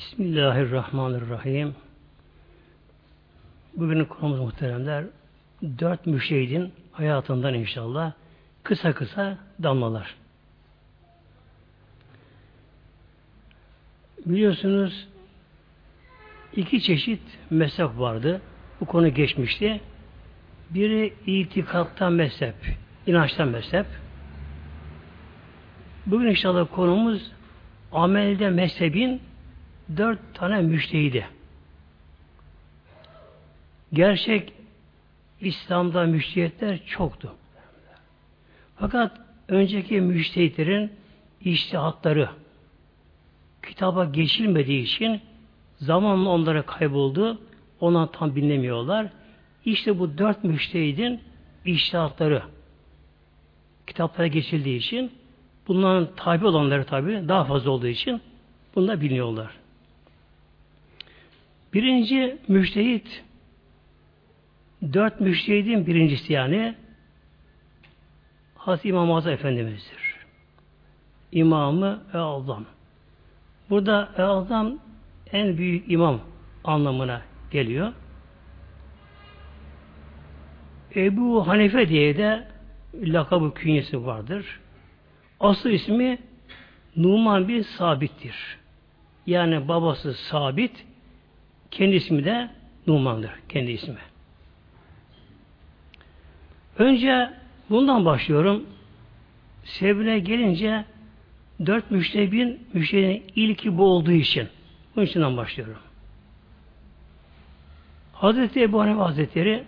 Bismillahirrahmanirrahim. Bugünün konumuz muhteremler dört müşehidin hayatından inşallah kısa kısa damlalar. Biliyorsunuz iki çeşit mezhep vardı. Bu konu geçmişti. Biri itikattan mezhep, inançtan mezhep. Bugün inşallah konumuz amelde mezhebin dört tane müştehidi. Gerçek İslam'da müştehitler çoktu. Fakat önceki müştehitlerin iştihatları kitaba geçilmediği için zamanla onlara kayboldu. Ona tam dinlemiyorlar. İşte bu dört müştehidin iştihatları kitaplara geçildiği için bunların tabi olanları tabi daha fazla olduğu için bunlar biliniyorlar. Birinci müştehit dört müştehidin birincisi yani Hazreti İmam Azam Efendimiz'dir. İmamı ve Azam. Burada e Azam en büyük imam anlamına geliyor. Ebu Hanife diye de lakabı künyesi vardır. Asıl ismi Numan bin Sabit'tir. Yani babası Sabit, kendi ismi de Numan'dır. Kendi ismi. Önce bundan başlıyorum. Sebebine gelince dört müştebin müştebinin ilki bu olduğu için bunun içinden başlıyorum. Hazreti Ebu Hanife Hazretleri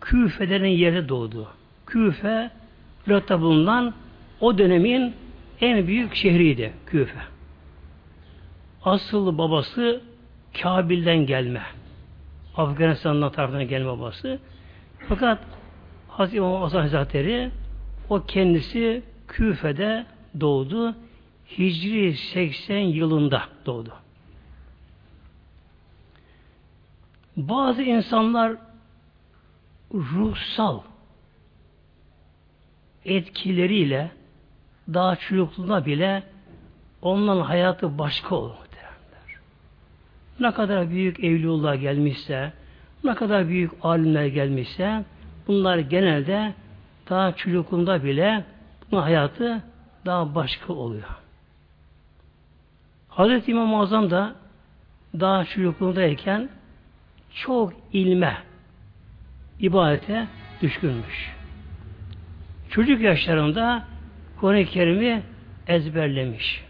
Küfe'den yerde doğdu. Küfe Irak'ta bulunan o dönemin en büyük şehriydi Küfe. Asıl babası Kabil'den gelme. Afganistan'dan tarafından gelme babası. Fakat Hazreti İmam Hasan Hazretleri o kendisi Küfe'de doğdu. Hicri 80 yılında doğdu. Bazı insanlar ruhsal etkileriyle daha çocukluğunda bile onların hayatı başka olur. Ne kadar büyük evliyullah gelmişse, ne kadar büyük alimler gelmişse bunlar genelde daha çocukluğunda bile bunun hayatı daha başka oluyor. Hazreti İmam Azam da daha çocukluğundayken çok ilme, ibadete düşkünmüş. Çocuk yaşlarında Kur'an-ı Kerim'i ezberlemiş.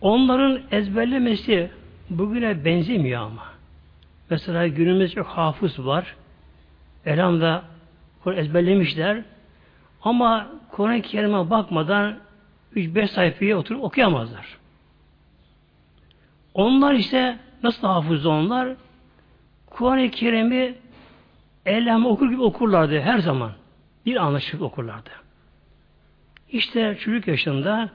Onların ezberlemesi bugüne benzemiyor ama. Mesela günümüzde çok hafız var. Elhamda ezberlemişler. Ama Kur'an-ı Kerim'e bakmadan 3-5 sayfayı oturup okuyamazlar. Onlar ise nasıl hafız onlar? Kur'an-ı Kerim'i elham okur gibi okurlardı her zaman. Bir anlaşık okurlardı. İşte çocuk yaşında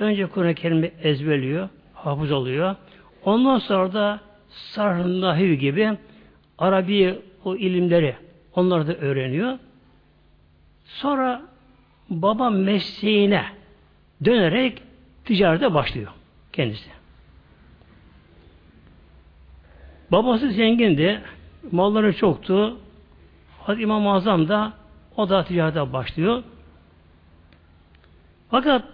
önce Kur'an-ı Kerim'i ezberliyor, hafız oluyor. Ondan sonra da sarh gibi Arabi o ilimleri onları da öğreniyor. Sonra baba mesleğine dönerek ticarete başlıyor kendisi. Babası zengindi, malları çoktu. Hazreti İmam Azam da o da ticarete başlıyor. Fakat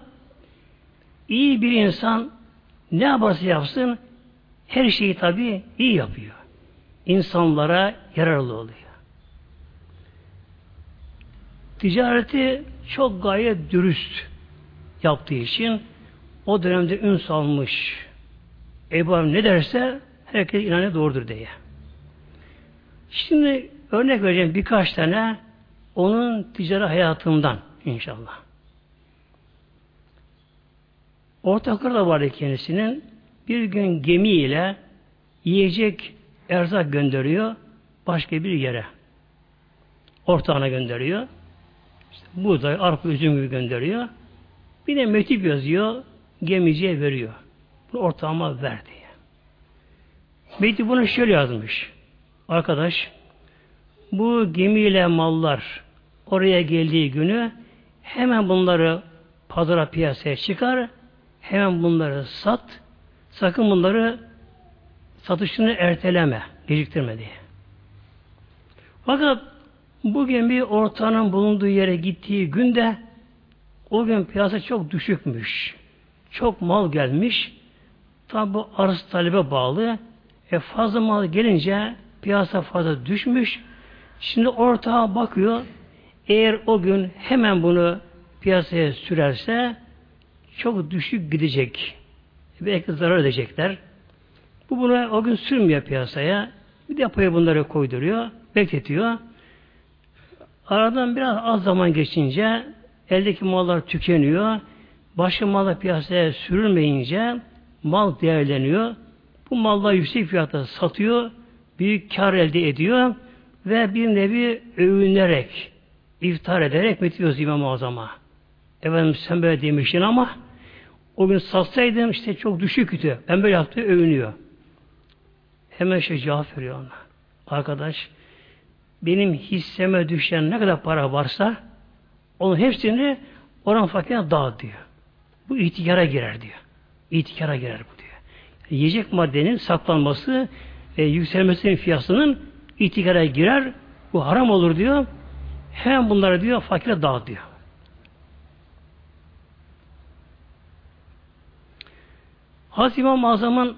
iyi bir insan ne yaparsa yapsın her şeyi tabi iyi yapıyor. İnsanlara yararlı oluyor. Ticareti çok gayet dürüst yaptığı için o dönemde ün salmış. Ebu ne derse herkes inanıyor doğrudur diye. Şimdi örnek vereceğim birkaç tane onun ticari hayatından inşallah. Ortakları da vardı kendisinin. Bir gün gemiyle yiyecek erzak gönderiyor başka bir yere. Ortağına gönderiyor. İşte buğday, arpa, üzüm gibi gönderiyor. Bir de metip yazıyor, gemiciye veriyor. Bunu ortağıma ver diye. Metip bunu şöyle yazmış. Arkadaş, bu gemiyle mallar oraya geldiği günü hemen bunları pazara piyasaya çıkar, hemen bunları sat. Sakın bunları satışını erteleme, geciktirme diye. Fakat bugün bir ortanın bulunduğu yere gittiği günde o gün piyasa çok düşükmüş. Çok mal gelmiş. Tabi bu arz talebe bağlı. E fazla mal gelince piyasa fazla düşmüş. Şimdi ortağa bakıyor. Eğer o gün hemen bunu piyasaya sürerse çok düşük gidecek. Belki zarar edecekler. Bu buna o gün sürmüyor piyasaya. Bir depoya bunları koyduruyor. Bekletiyor. Aradan biraz az zaman geçince eldeki mallar tükeniyor. Başka mallar piyasaya sürülmeyince mal değerleniyor. Bu mallar yüksek fiyata satıyor. Büyük kar elde ediyor. Ve bir nevi övünerek, iftar ederek bitiriyoruz İmam-ı Azam'a. Efendim sen böyle demiştin ama o gün satsaydım işte çok düşüktü. Ben böyle yaptı övünüyor. Hemen şey cevap veriyor ona. Arkadaş benim hisseme düşen ne kadar para varsa onun hepsini oran fakirine dağıt diyor. Bu itikara girer diyor. İtikara girer bu diyor. Yiyecek maddenin saklanması ve yükselmesinin fiyatının itikara girer. Bu haram olur diyor. Hemen bunları diyor fakire dağıt diyor. Hazreti İmam Azam'ın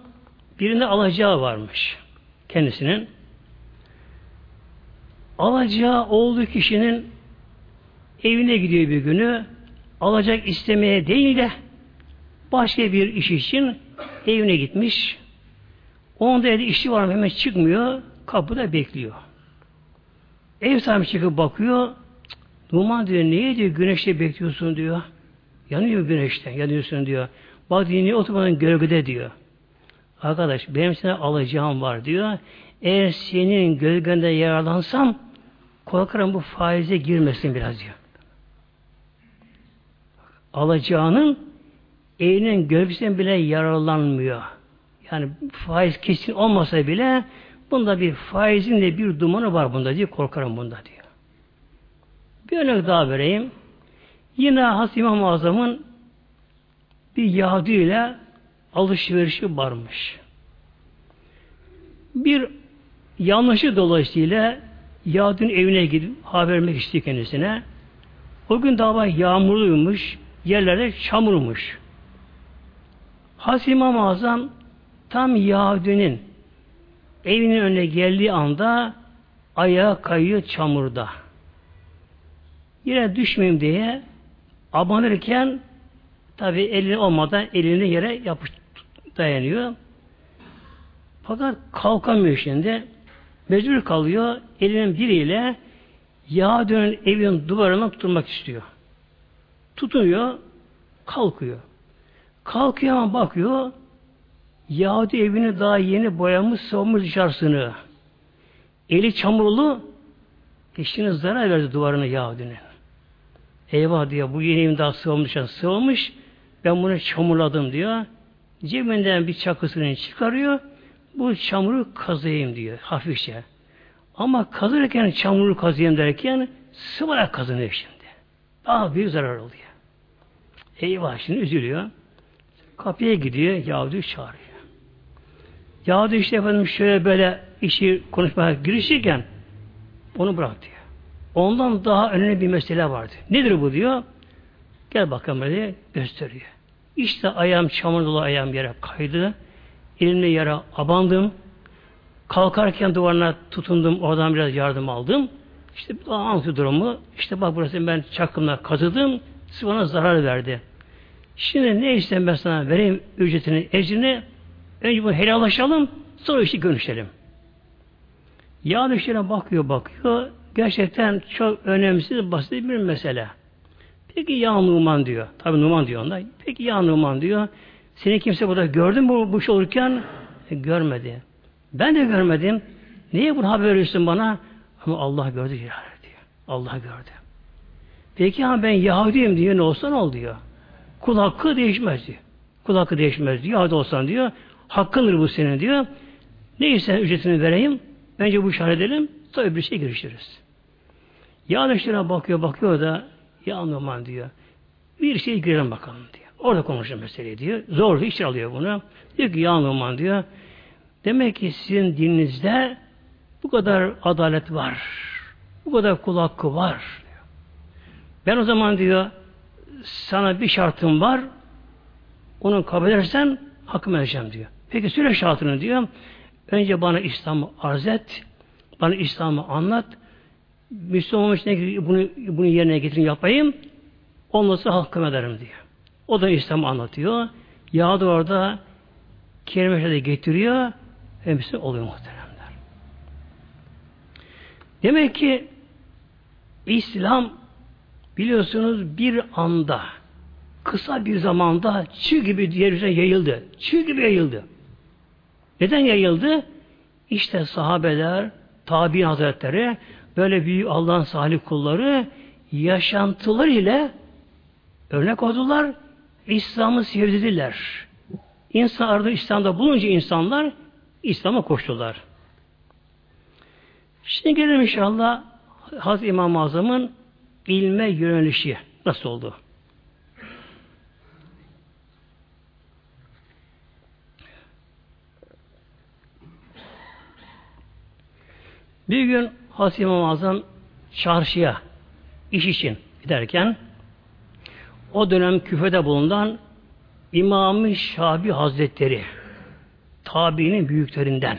birinde alacağı varmış kendisinin. Alacağı olduğu kişinin evine gidiyor bir günü alacak istemeye değil de başka bir iş için evine gitmiş. Onun da evde işi var hemen çıkmıyor. Kapıda bekliyor. Ev sahibi çıkıp bakıyor. Numan diyor niye diyor güneşte bekliyorsun diyor. Yanıyor güneşten yanıyorsun diyor. Bak diyor niye oturmadın gölgede diyor. Arkadaş benim sana alacağım var diyor. Eğer senin gölgende yararlansam korkarım bu faize girmesin biraz diyor. Alacağının evinin gölgesinden bile yararlanmıyor. Yani faiz kesin olmasa bile bunda bir faizin de bir dumanı var bunda diye korkarım bunda diyor. Bir örnek daha vereyim. Yine Has İmam Azam'ın bir Yahudi ile alışverişi varmış. Bir yanlışı dolayısıyla Yahudi'nin evine gidip haber vermek istiyor kendisine. O gün daha yağmurluymuş, yerlerde çamurmuş. Has İmam Azam tam Yahudi'nin evinin önüne geldiği anda ayağa kayıyor çamurda. Yine düşmeyeyim diye abanırken tabi elini olmadan elini yere yapış dayanıyor. Fakat kalkamıyor şimdi. Mecbur kalıyor. Elinin biriyle Yahudi'nin evinin duvarına tutulmak istiyor. Tutuyor, kalkıyor. Kalkıyor ama bakıyor, Yahudi evini daha yeni boyamış, savunmuş dışarısını. Eli çamurlu, eşine zarar verdi duvarına Yahudi'nin. Eyvah diyor, bu yeni evim daha sığılmış, sığılmış, ben bunu çamurladım diyor. Cebinden bir çakısını çıkarıyor, bu çamuru kazıyım diyor, hafifçe. Ama kazırken çamuru kazıyım derken sıvarak kazanıyor şimdi. Daha büyük zarar oluyor. Eyvah şimdi üzülüyor. Kapıya gidiyor, Yahudi çağırıyor. Yahudi işte efendim şöyle böyle işi konuşmaya girişirken onu bırak diyor. Ondan daha önemli bir mesele vardı. Nedir bu diyor? Gel bakalım diye gösteriyor. İşte ayağım çamur dolu ayağım yere kaydı. Elimle yere abandım. Kalkarken duvarına tutundum. Oradan biraz yardım aldım. İşte anlatıyor durumu. İşte bak burası ben çakımla kazıdım. Siz bana zarar verdi. Şimdi ne istem ben sana vereyim ücretini, ecrini. Önce bunu helallaşalım, sonra işte görüşelim. Yağ düşlerine bakıyor bakıyor. Gerçekten çok önemsiz, basit bir mesele. Peki ya Numan diyor. Tabi Numan diyor onda. Peki ya Numan diyor. Seni kimse burada gördü mü bu, bu şey olurken? E, görmedi. Ben de görmedim. Niye bunu haber veriyorsun bana? Ama Allah gördü diyor. Allah gördü. Peki ama ben Yahudiyim diyor. Ne olsa ne ol diyor. Kul hakkı değişmez diyor. Kul hakkı değişmez diyor. Yahudi olsan diyor. Hakkındır bu senin diyor. Neyse ücretini vereyim. Bence bu işaret edelim. Sonra bir şey girişiriz. Yahudi bakıyor bakıyor da ya Numan diyor. Bir şey girelim bakalım diyor. Orada konuşun meseleyi diyor. Zor iş alıyor bunu. Diyor ki ya Numan diyor. Demek ki sizin dininizde bu kadar adalet var. Bu kadar kul hakkı var. Ben o zaman diyor sana bir şartım var. Onu kabul edersen hakkımı vereceğim diyor. Peki süre şartını diyor. Önce bana İslam'ı arz et. Bana İslam'ı anlat. Müslüman olmuş bunu, bunu yerine getirin yapayım. Ondan sonra hakkım ederim diyor. O da İslam'ı anlatıyor. Ya da orada kelime getiriyor. Hepsi oluyor muhteremler. Demek ki İslam biliyorsunuz bir anda kısa bir zamanda çığ gibi yeryüzüne yayıldı. Çığ gibi yayıldı. Neden yayıldı? İşte sahabeler, tabi hazretleri, böyle büyük Allah'ın salih kulları yaşantılar ile örnek oldular, İslam'ı sevdirdiler. İnsan arada İslam'da bulunca insanlar İslam'a koştular. Şimdi gelelim inşallah Hazreti İmam-ı Azam'ın ilme yönelişi nasıl oldu? Bir gün Hazreti İmam Azam çarşıya iş için giderken o dönem küfede bulunan İmam-ı Şabi Hazretleri tabiinin büyüklerinden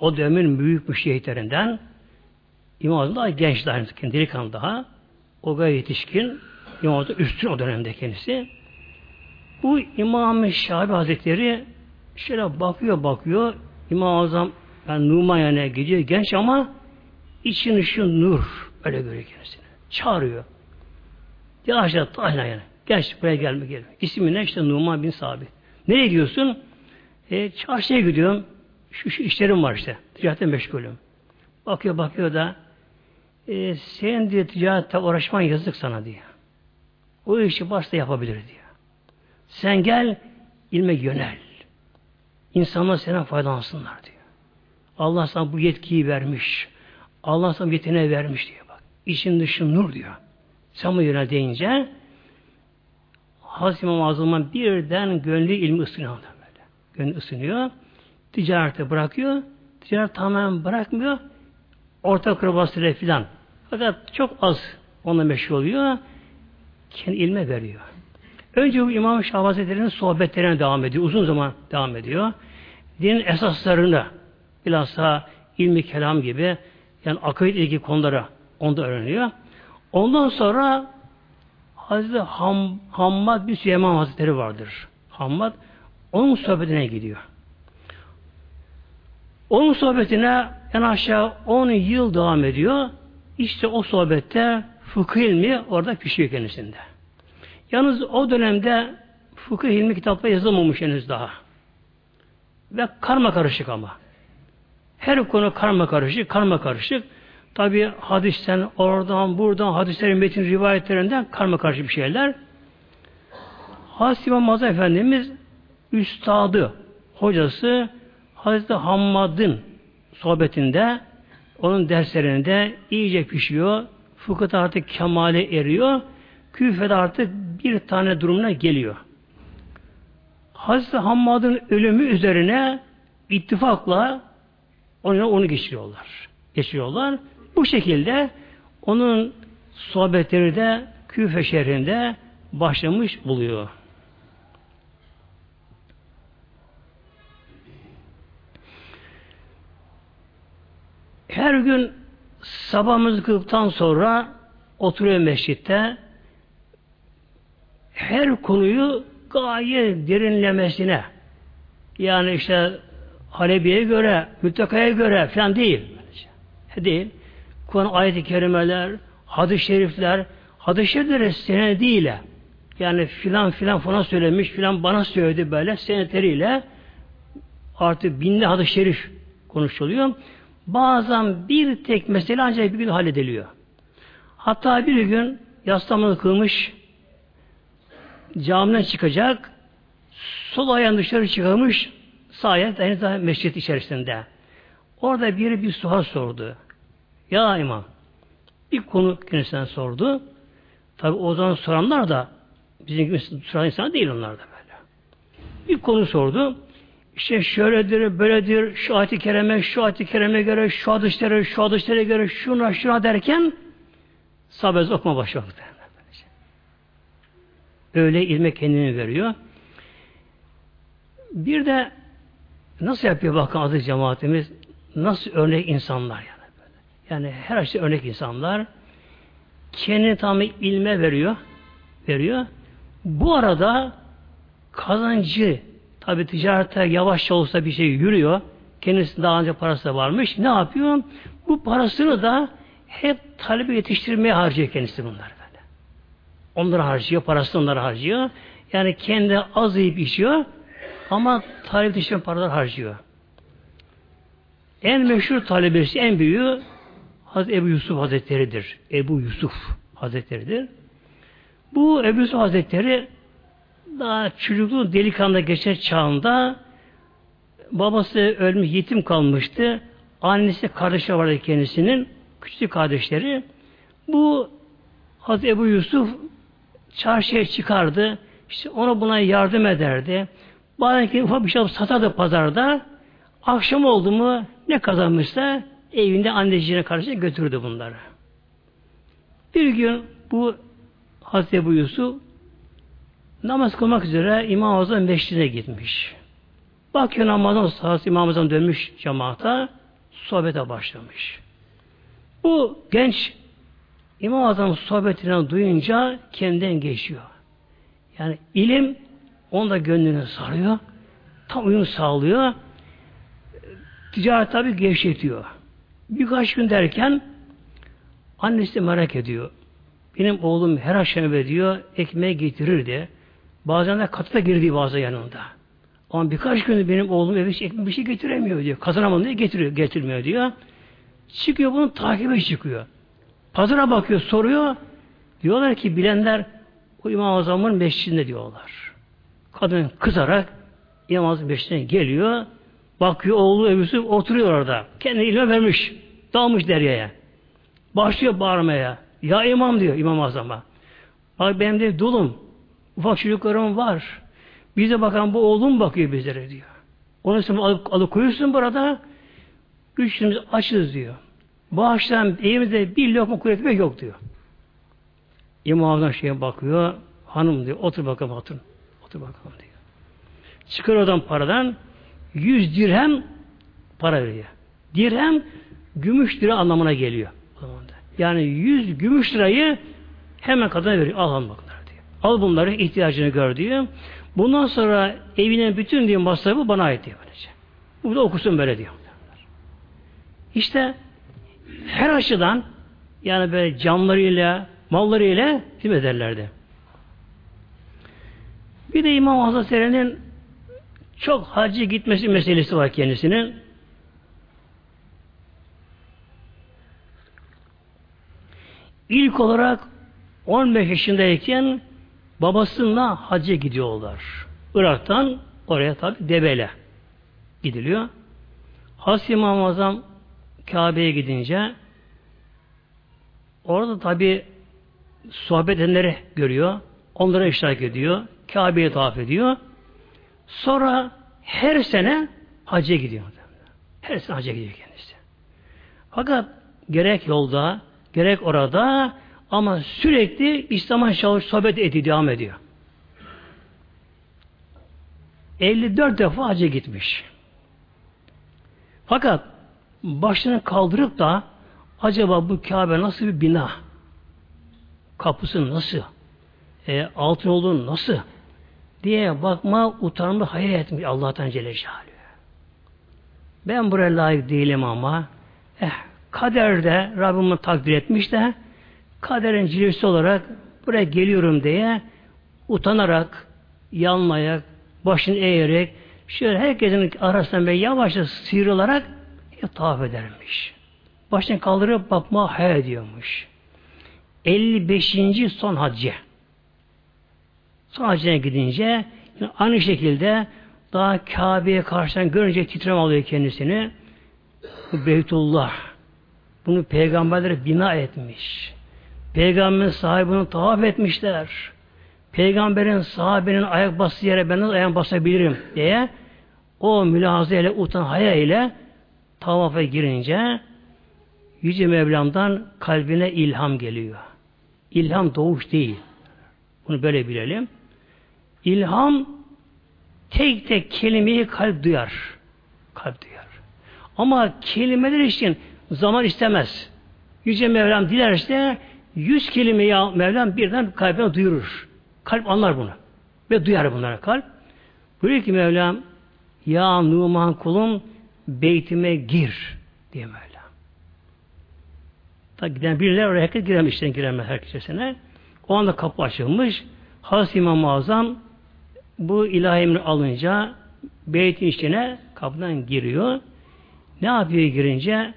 o dönemin büyük müştehitlerinden İmam Azam daha genç daha delikanlı daha o gayet yetişkin İmam Azam üstün o dönemde kendisi. Bu İmam-ı Şabi Hazretleri şöyle bakıyor bakıyor İmam Azam yani Numan gidiyor genç ama için ışın nur öyle görüyor kendisini. Çağırıyor. Yavaş yavaş tahina yani. Genç buraya gelme gelme. İsmi ne? işte Numan bin Sabit. Nereye gidiyorsun? E, çarşıya gidiyorum. Şu, şu işlerim var işte. Ticaretle meşgulüm. Bakıyor bakıyor da e, sen diye ticarette uğraşman yazık sana diye. O işi başta yapabilir diyor. Sen gel ilme yönel. İnsanlar sana faydalansınlar diyor. Allah sana bu yetkiyi vermiş. Allah sana yeteneği vermiş diyor bak. İçin dışın nur diyor. Sen bu yönel deyince Hazreti İmam Azam'ın birden gönlü ilmi ısınıyor. Böyle. Gönlü ısınıyor. Ticarete bırakıyor. Ticaret tamamen bırakmıyor. Orta kırabasıyla filan. Fakat çok az onunla meşgul oluyor. Kendi ilme veriyor. Önce bu İmam Şah Hazretleri'nin sohbetlerine devam ediyor. Uzun zaman devam ediyor. Dinin esaslarını bilhassa ilmi kelam gibi yani akayit ilgili konulara onda öğreniyor. Ondan sonra Hazreti Ham, Hammad bir Süleyman Hazretleri vardır. Hammad onun sohbetine gidiyor. Onun sohbetine en aşağı 10 yıl devam ediyor. İşte o sohbette fıkıh ilmi orada pişiyor kendisinde. Yalnız o dönemde fıkıh ilmi kitapta yazılmamış henüz daha. Ve karma karışık ama. Her konu karma karışık, karma karışık. Tabi hadisten, oradan, buradan, hadislerin metin rivayetlerinden karma karışık bir şeyler. Hazreti İmam Mazhar Efendimiz üstadı, hocası Hazreti Hammad'ın sohbetinde onun derslerinde iyice pişiyor. Fıkıhta artık kemale eriyor. Küfede artık bir tane durumuna geliyor. Hazreti Hammad'ın ölümü üzerine ittifakla onu, onu geçiriyorlar. Geçiriyorlar. Bu şekilde onun sohbetleri de Küfe şehrinde başlamış buluyor. Her gün sabahımızı kılıptan sonra oturuyor mescitte her konuyu gayet derinlemesine yani işte Halebi'ye göre, Müttaka'ya göre falan değil. Değil. Kur'an ayet-i kerimeler, hadis-i şerifler, hadis-i şerifleri senediyle değil. Yani filan filan falan söylemiş, filan bana söyledi böyle senetleriyle artık binli hadis-i şerif konuşuluyor. Bazen bir tek mesele ancak bir gün hallediliyor. Hatta bir gün yaslamını kılmış camiden çıkacak sol ayağını dışarı çıkarmış sağ ayak henüz daha mescit içerisinde. Orada biri bir sual sordu. Ya imam bir konu kendisinden sordu. Tabi o zaman soranlar da Bizim gibi tutan insan değil onlar da böyle. Bir konu sordu. İşte şöyledir, böyledir, şu ayet-i kereme, şu ayet-i kereme göre, şu hadisleri, şu hadisleri göre, şuna, şuna derken sahabe okuma başladı. Öyle ilme kendini veriyor. Bir de nasıl yapıyor bakın adı cemaatimiz? Nasıl örnek insanlar yani böyle. Yani her şey örnek insanlar. Kendini tam ilme veriyor. Veriyor. Bu arada kazancı tabi ticarette yavaş olsa bir şey yürüyor. Kendisi daha önce parası da varmış. Ne yapıyor? Bu parasını da hep talebi yetiştirmeye harcıyor kendisi bunlar böyle. Onları harcıyor, parasını onları harcıyor. Yani kendi az yiyip içiyor ama talep yetiştirme paralar harcıyor. En meşhur talebesi, en büyüğü Hazreti Ebu Yusuf Hazretleri'dir. Ebu Yusuf Hazretleri'dir. Bu Ebu Yusuf Hazretleri daha çocukluğu delikanlı geçer çağında babası ölmüş, yetim kalmıştı. Annesi kardeşi vardı kendisinin. Küçük kardeşleri. Bu Hazreti Ebu Yusuf çarşıya çıkardı. İşte ona buna yardım ederdi. Bazen ki ufak bir şey satardı pazarda. Akşam oldu mu ne kazanmışsa evinde anneciğine karşı götürdü bunları. Bir gün bu Hazreti Ebu Yusuf namaz kılmak üzere İmam Azam meşrine gitmiş. Bakıyor namazdan sonra İmam Azam dönmüş cemaata sohbete başlamış. Bu genç İmam Azam'ın sohbetini duyunca kendinden geçiyor. Yani ilim onun da gönlünü sarıyor. Tam uyum sağlıyor. Ticaret tabi gevşetiyor. Birkaç gün derken annesi de merak ediyor. Benim oğlum her akşam eve diyor ekmeği getirir de bazen de katı da girdi bazı yanında. Ama birkaç gün benim oğlum eve ekmek bir şey getiremiyor diyor. Kazanamadı diye getiriyor, getirmiyor diyor. Çıkıyor bunun takibi çıkıyor. Pazara bakıyor, soruyor. Diyorlar ki bilenler o İmam Azam'ın mescidinde diyorlar. Kadın kızarak İmam mescidine geliyor. Bakıyor oğlu öbürsü oturuyor orada. Kendini ilme vermiş. Dalmış deryaya. Başlıyor bağırmaya. Ya imam diyor İmam Azam'a. Bak benim de dulum. Ufak çocuklarım var. Bize bakan bu oğlum bakıyor bizlere diyor. Onu sen alıp, alıp koyuyorsun burada. Güçlüğümüz açız diyor. Bu akşam evimizde bir lokma kuvvetme yok diyor. İmam Azam şeye bakıyor. Hanım diyor. Otur bakalım otur. Otur bakalım diyor. Çıkar odan paradan 100 dirhem para veriyor. Dirhem gümüş lira anlamına geliyor. Yani 100 gümüş lirayı hemen kadına veriyor. Al al baklar diyor. Al bunları ihtiyacını gör diyor. Bundan sonra evinin bütün diyor masrafı bana ait diyor böylece. Bu da okusun böyle diyor. İşte her açıdan yani böyle canlarıyla, mallarıyla hizmet ederlerdi. Bir de İmam Hazretleri'nin çok hacı gitmesi meselesi var kendisinin. İlk olarak 15 yaşındayken babasıyla hacca gidiyorlar. Irak'tan oraya tabi Debele gidiliyor. Has İmam Azam Kabe'ye gidince orada tabi sohbet edenleri görüyor. Onlara iştirak ediyor. Kabe'ye tavaf ediyor. Sonra her sene hacca gidiyor. Her sene hacca gidiyor kendisi. Fakat gerek yolda, gerek orada ama sürekli İslam'a çalış sohbet ediyor, devam ediyor. 54 defa hacca gitmiş. Fakat başını kaldırıp da acaba bu Kabe nasıl bir bina? Kapısı nasıl? E, altın olduğu nasıl? Diye bakma utanma hayır etmiş Allah'tan Celle Celaluhu. Ben buraya layık değilim ama eh, kaderde Rabbimin takdir etmiş de kaderin cilvesi olarak buraya geliyorum diye utanarak, yanmayak, başını eğerek şöyle herkesin arasından böyle yavaşça sıyrılarak tavaf edermiş. Başını kaldırıp bakma hayal ediyormuş. 55. son hacı. Son hacına gidince aynı şekilde daha Kabe'ye karşıdan görünce titrem alıyor kendisini. Bu Beytullah. Bunu peygamberlere bina etmiş. Peygamberin sahibi bunu tavaf etmişler. peygamberin sahabenin ayak bastığı yere ben nasıl ayak basabilirim diye o mülahaza ile utan haya ile tavafa girince Yüce Mevlam'dan kalbine ilham geliyor. İlham doğuş değil. Bunu böyle bilelim. İlham tek tek kelimeyi kalp duyar. Kalp duyar. Ama kelimeler için zaman istemez. Yüce Mevlam dilerse yüz kelimeyi Mevlam birden kalbine duyurur. Kalp anlar bunu. Ve duyar bunlara kalp. Buyuruyor ki Mevlam Ya Numan kulum beytime gir diye Mevlam. Tabi giden birileri oraya herkes giremiş, giremez herkesine. O anda kapı açılmış. Hazreti İmam-ı Azam bu ilahi emri alınca beytin içine kapıdan giriyor. Ne yapıyor girince?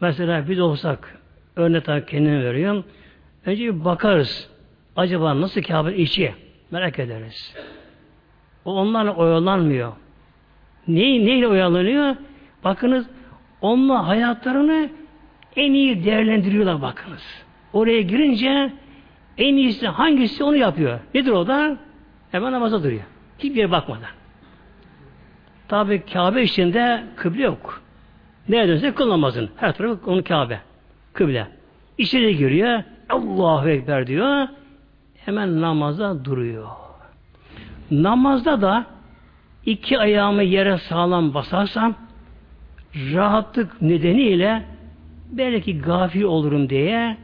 Mesela biz olsak örnek tabi kendime veriyorum. Önce bir bakarız. Acaba nasıl Kabe içi? Merak ederiz. O onlarla oyalanmıyor. Neyi, neyle oyalanıyor? Bakınız onunla hayatlarını en iyi değerlendiriyorlar bakınız. Oraya girince en iyisi hangisi onu yapıyor. Nedir o da? Hemen namaza duruyor. Yere bakmadan. Tabi Kabe içinde kıble yok. Nereye dönse kıl namazın. Her tarafı onun Kabe. Kıble. İçeri giriyor. Allahu Ekber diyor. Hemen namaza duruyor. Namazda da iki ayağımı yere sağlam basarsam rahatlık nedeniyle belki gafil olurum diye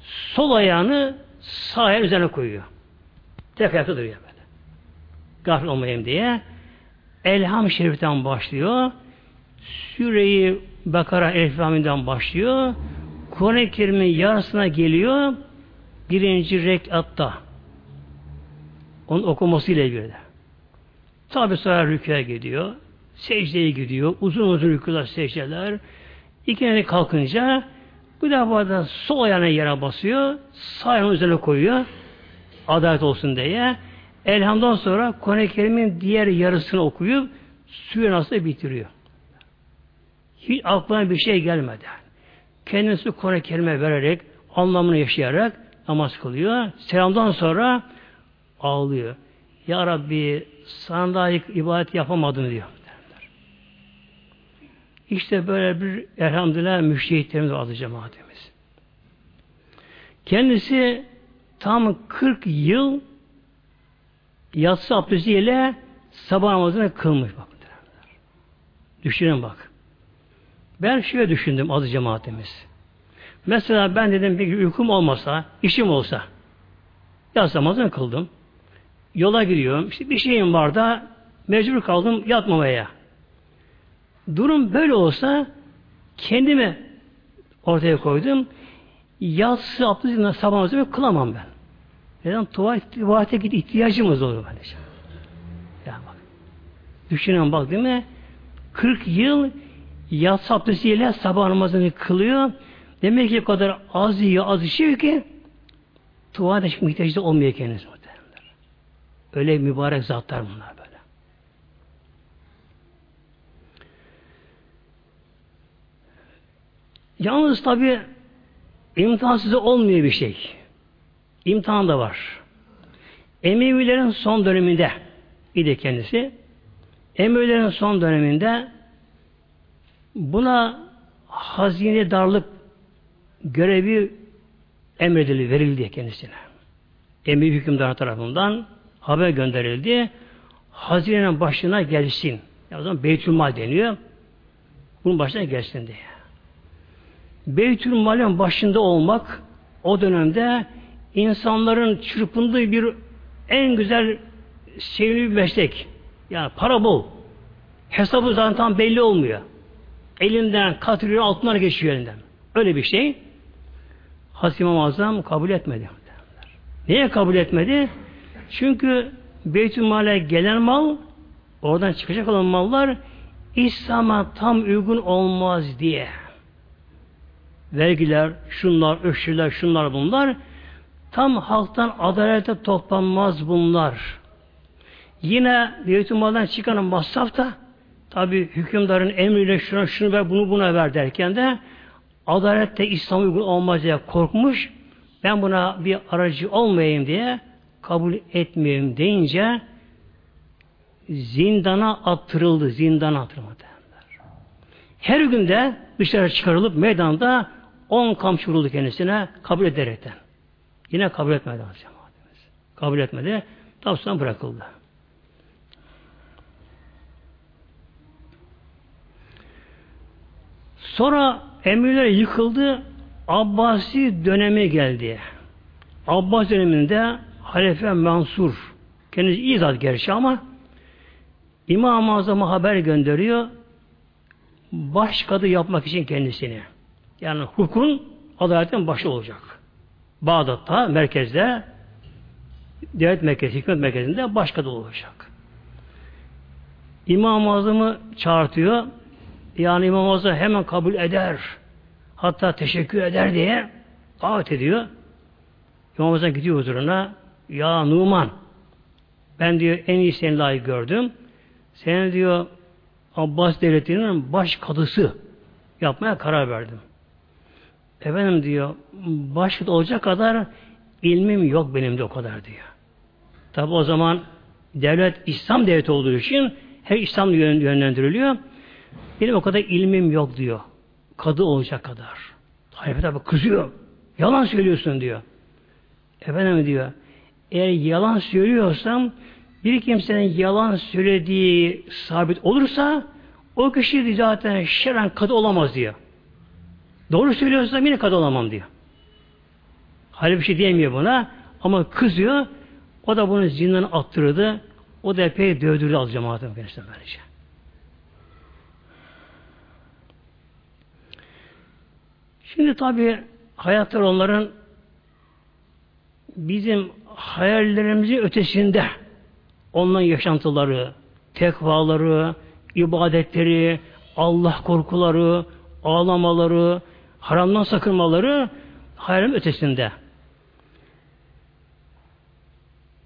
sol ayağını sağ üzerine koyuyor. Tek ayakta duruyor. Gafil olmayayım diye. Elham Şerif'ten başlıyor. Süreyi Bakara Elfami'den başlıyor. Kur'an-ı Kerim'in yarısına geliyor. Birinci rekatta. Onun okumasıyla ilgili. Tabi sonra rüküye gidiyor. Secdeye gidiyor. Uzun uzun rüküler, secdeler. İkinci kalkınca bu defa da sol ayağına yere basıyor. Sağ ayağını üzerine koyuyor. Adalet olsun diye. Elhamdan sonra Kur'an-ı Kerim'in diğer yarısını okuyup suyu nasıl bitiriyor. Hiç aklına bir şey gelmedi. Kendisi Kur'an-ı Kerim'e vererek, anlamını yaşayarak namaz kılıyor. Selamdan sonra ağlıyor. Ya Rabbi sana layık ibadet yapamadım diyor. İşte böyle bir elhamdülillah müştehitlerimiz vardı cemaatimiz. Kendisi tam 40 yıl yatsı abdestiyle sabah namazını kılmış. Bak, Düşünün bak. Ben şöyle düşündüm adı cemaatimiz. Mesela ben dedim bir uykum olmasa, işim olsa, yatsı namazını kıldım. Yola gidiyorum. İşte bir şeyim var da mecbur kaldım yatmamaya. Durum böyle olsa kendime ortaya koydum. Yatsı abdestinden sabah namazını kılamam ben. Neden? Tuvalet, tuvalete git ihtiyacımız olur kardeşim. Ya bak. Düşünün bak değil mi? 40 yıl yatsı abdestiyle sabah namazını kılıyor. Demek ki o kadar az yiyor, az içiyor ki tuvalete çıkma ihtiyacı olmuyor kendisi. Öyle mübarek zatlar bunlar böyle. Yalnız tabi imtihansız olmuyor bir şey. İmtihan da var. Emevilerin son döneminde idi kendisi. Emevilerin son döneminde buna hazine darlık görevi emredildi, verildi kendisine. Emevi hükümdar tarafından haber gönderildi. Hazinenin başına gelsin. Ya o zaman Beytülmal deniyor. Bunun başına gelsin diye. Beytülmal'in başında olmak o dönemde insanların çırpındığı bir en güzel sevimli bir meslek. Yani para bol. Hesabı zaten tam belli olmuyor. Elinden katrilyon altınlar geçiyor elinden. Öyle bir şey. Hasim Azam kabul etmedi. Niye kabul etmedi? Çünkü Beytülmal'e gelen mal oradan çıkacak olan mallar İslam'a tam uygun olmaz diye vergiler, şunlar, öşürler, şunlar bunlar tam halktan adalete toplanmaz bunlar. Yine Beytülmal'dan çıkan masraf da tabi hükümdarın emriyle şuna şunu ver, bunu buna ver derken de adalette İslam uygun olmaz diye korkmuş. Ben buna bir aracı olmayayım diye kabul etmeyeyim deyince zindana attırıldı. Zindana attırıldı. Her gün de dışarı çıkarılıp meydanda on kamçı vuruldu kendisine kabul ederekten. Yine kabul etmedi cemaatimiz. Kabul etmedi. Sonra bırakıldı. Sonra emirler yıkıldı. Abbasi dönemi geldi. Abbas döneminde Halife Mansur kendisi iyi zat gerçi ama İmam-ı Azam'a haber gönderiyor baş kadı yapmak için kendisini. Yani hukukun adaletin başı olacak. Bağdat'ta, merkezde devlet merkezi, hükümet merkezinde baş kadı olacak. İmam-ı Azam'ı çağırtıyor. Yani İmam-ı Azam hemen kabul eder. Hatta teşekkür eder diye davet ediyor. İmam Azam gidiyor huzuruna. Ya Numan ben diyor en iyi seni layık gördüm. Seni diyor Abbas devletinin baş kadısı yapmaya karar verdim. Efendim diyor baş olacak kadar ilmim yok benim de o kadar diyor. Tabi o zaman devlet İslam devleti olduğu için her İslam yönlendiriliyor. Benim o kadar ilmim yok diyor. Kadı olacak kadar. Halife tabi kızıyor. Yalan söylüyorsun diyor. Efendim diyor. Eğer yalan söylüyorsam bir kimsenin yalan söylediği sabit olursa o kişi zaten şeren kadı olamaz diyor. Doğru söylüyorsam yine kadı olamam diyor. Halbuki bir şey diyemiyor buna ama kızıyor. O da bunu zindan attırdı. O da epey dövdürdü az cemaatin gençler böylece. Şimdi tabi hayatlar onların bizim hayallerimizin ötesinde onların yaşantıları, tekvaları, ibadetleri, Allah korkuları, ağlamaları, haramdan sakınmaları hayalin ötesinde.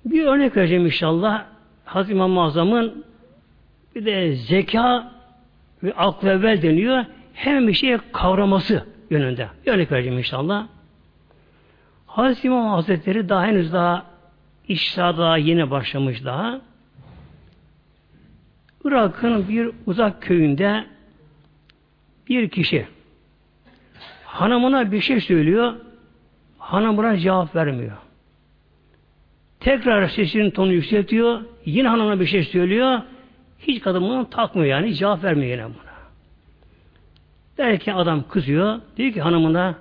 Bir örnek vereceğim inşallah. Hazreti İmam-ı Azam'ın bir de zeka ve aklı evvel deniyor. Hem bir şey kavraması yönünde. Bir örnek vereceğim inşallah. Hazreti İmam Hazretleri daha henüz daha İş daha yeni başlamış daha. Irak'ın bir uzak köyünde bir kişi hanımına bir şey söylüyor, hanım buna cevap vermiyor. Tekrar sesinin tonu yükseltiyor, yine hanımına bir şey söylüyor, hiç kadın bunu takmıyor yani, cevap vermiyor yine buna. Derken adam kızıyor, diyor ki hanımına,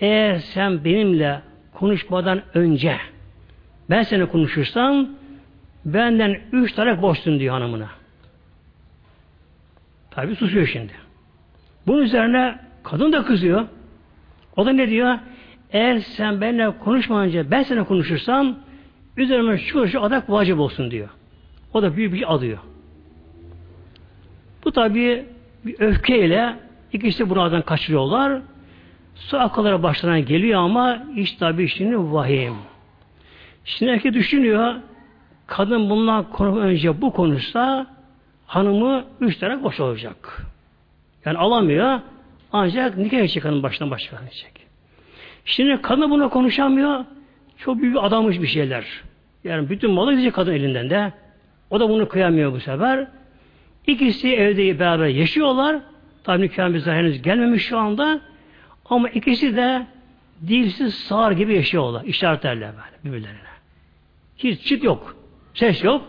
eğer sen benimle konuşmadan önce ben seni konuşursam benden üç tane borçsun diyor hanımına. Tabi susuyor şimdi. Bunun üzerine kadın da kızıyor. O da ne diyor? Eğer sen benimle konuşmayınca ben sana konuşursam üzerime şu şu adak vacip olsun diyor. O da büyük bir alıyor. Bu tabi bir öfkeyle ikisi buradan kaçırıyorlar. Su akıllara başlarına geliyor ama iş tabi şimdi vahim. Şimdi erkek düşünüyor, kadın bundan konu önce bu konuşsa hanımı üç tane boş olacak. Yani alamıyor, ancak nikah edecek kadın baştan başka edecek. Şimdi kadın buna konuşamıyor, çok büyük bir adammış bir şeyler. Yani bütün malı gidecek kadın elinden de. O da bunu kıyamıyor bu sefer. İkisi evde beraber yaşıyorlar. Tabi nikahın bize henüz gelmemiş şu anda. Ama ikisi de dilsiz sağır gibi yaşıyorlar. İşaretlerle böyle birbirlerine. Hiç çıt yok. Ses yok.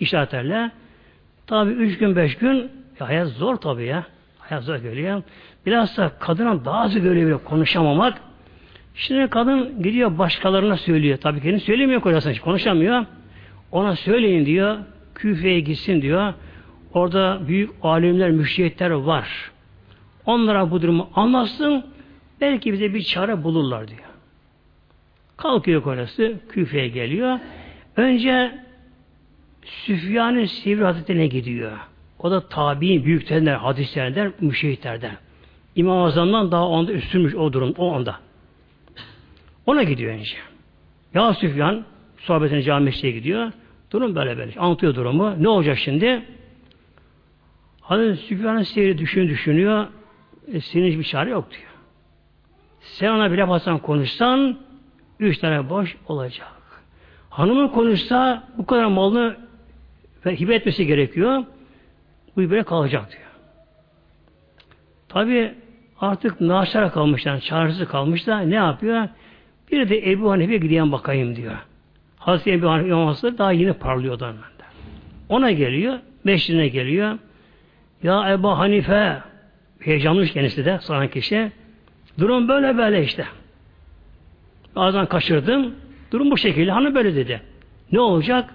İşaretlerle. Tabi üç gün beş gün ya hayat zor tabi ya. Hayat zor geliyor. Biraz da kadına daha zor geliyor konuşamamak. Şimdi kadın gidiyor başkalarına söylüyor. Tabi kendi söylemiyor kocasına konuşamıyor. Ona söyleyin diyor. Küfeye gitsin diyor. Orada büyük alimler, müştehitler var. Onlara bu durumu anlatsın. Belki bize bir çare bulurlar diyor. Kalkıyor kocası. Küfeye geliyor. Önce Süfyan-ı Sivri Hazretleri'ne gidiyor. O da tabi'in büyüklerinden, hadislerden, müşehitlerden. İmam Azam'dan daha onda üstünmüş o durum, o anda. Ona gidiyor önce. Ya Süfyan, sohbetine camisine gidiyor. Durum böyle böyle. Anlatıyor durumu. Ne olacak şimdi? Hazreti Süfyan'ın seyri düşün düşünüyor. E, senin hiçbir çare yok diyor. Sen ona bile basan konuşsan üç tane boş olacak. Hanımın konuşsa bu kadar malını ve hibe etmesi gerekiyor. Bu böyle kalacak diyor. Tabi artık naşara kalmışlar, çaresiz kalmışlar. Ne yapıyor? Bir de Ebu Hanife'ye gideyim bakayım diyor. Hazreti Ebu Hanife daha yeni parlıyor da Ona geliyor, meşrine geliyor. Ya Ebu Hanife, heyecanlıymış kendisi de, soran kişi. Durum böyle böyle işte. Bazen kaçırdım. Durum bu şekilde. Hani böyle dedi. Ne olacak?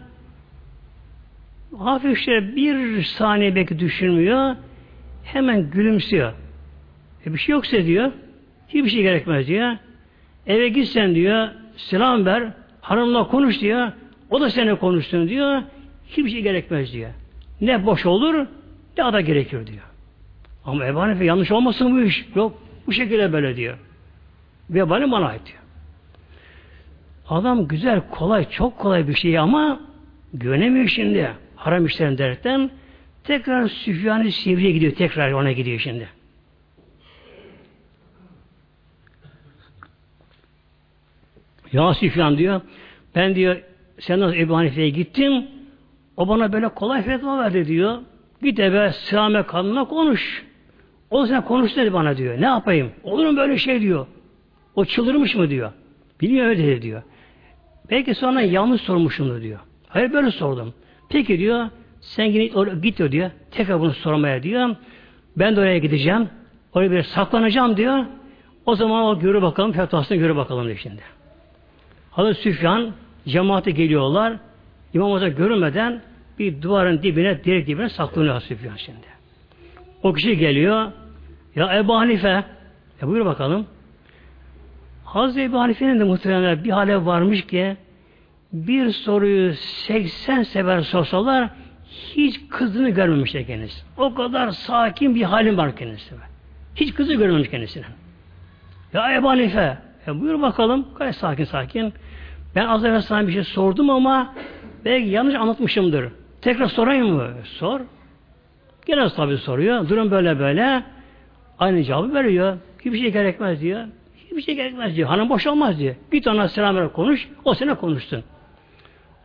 Hafif işte bir saniye belki düşünmüyor. Hemen gülümsüyor. E bir şey yoksa diyor. Hiçbir şey gerekmez diyor. Eve gitsen diyor. Selam ver. Hanımla konuş diyor. O da seninle konuşsun diyor. Hiçbir şey gerekmez diyor. Ne boş olur ne da gerekir diyor. Ama Ebu Hanife yanlış olmasın bu iş. Yok. Bu şekilde böyle diyor. Vebali bana ait diyor. Adam güzel, kolay, çok kolay bir şey ama güvenemiyor şimdi. Haram işlerin derken tekrar Süfyan-ı Sivri'ye gidiyor. Tekrar ona gidiyor şimdi. Ya Süfyan diyor, ben diyor sen Ebu Hanife'ye gittim, o bana böyle kolay fetva verdi diyor. Git eve sığame kanına konuş. O sen konuş dedi bana diyor. Ne yapayım? Olur mu böyle şey diyor. O çıldırmış mı diyor. Bilmiyor öyle diyor. Belki sonra yanlış sormuşumdur diyor. Hayır böyle sordum. Peki diyor sen git, git diyor, diyor. Tekrar bunu sormaya diyor. Ben de oraya gideceğim. Oraya bir saklanacağım diyor. O zaman o görü bakalım, fetvasını görü bakalım diyor şimdi. Hazreti Süfyan cemaate geliyorlar. İmam Hoca görünmeden bir duvarın dibine, direk dibine saklanıyor Süfyan şimdi. O kişi geliyor. Ya Ebu Hanife e buyur bakalım. Hazreti Ebu Hanife'nin de muhtemelen bir hale varmış ki bir soruyu 80 sefer sorsalar hiç kızını görmemişler kendisi. O kadar sakin bir halim var kendisi. Hiç kızı görmemiş kendisine. Ya Ebu Hanife, e buyur bakalım. Gayet sakin sakin. Ben az evvel sana bir şey sordum ama belki yanlış anlatmışımdır. Tekrar sorayım mı? Sor. Gene tabi soruyor. Durum böyle böyle. Aynı cevabı veriyor. Hiçbir şey gerekmez diyor. Hiçbir şey gerekmez diyor. Hanım boş olmaz diyor. Git ona selam konuş. O sene konuştun.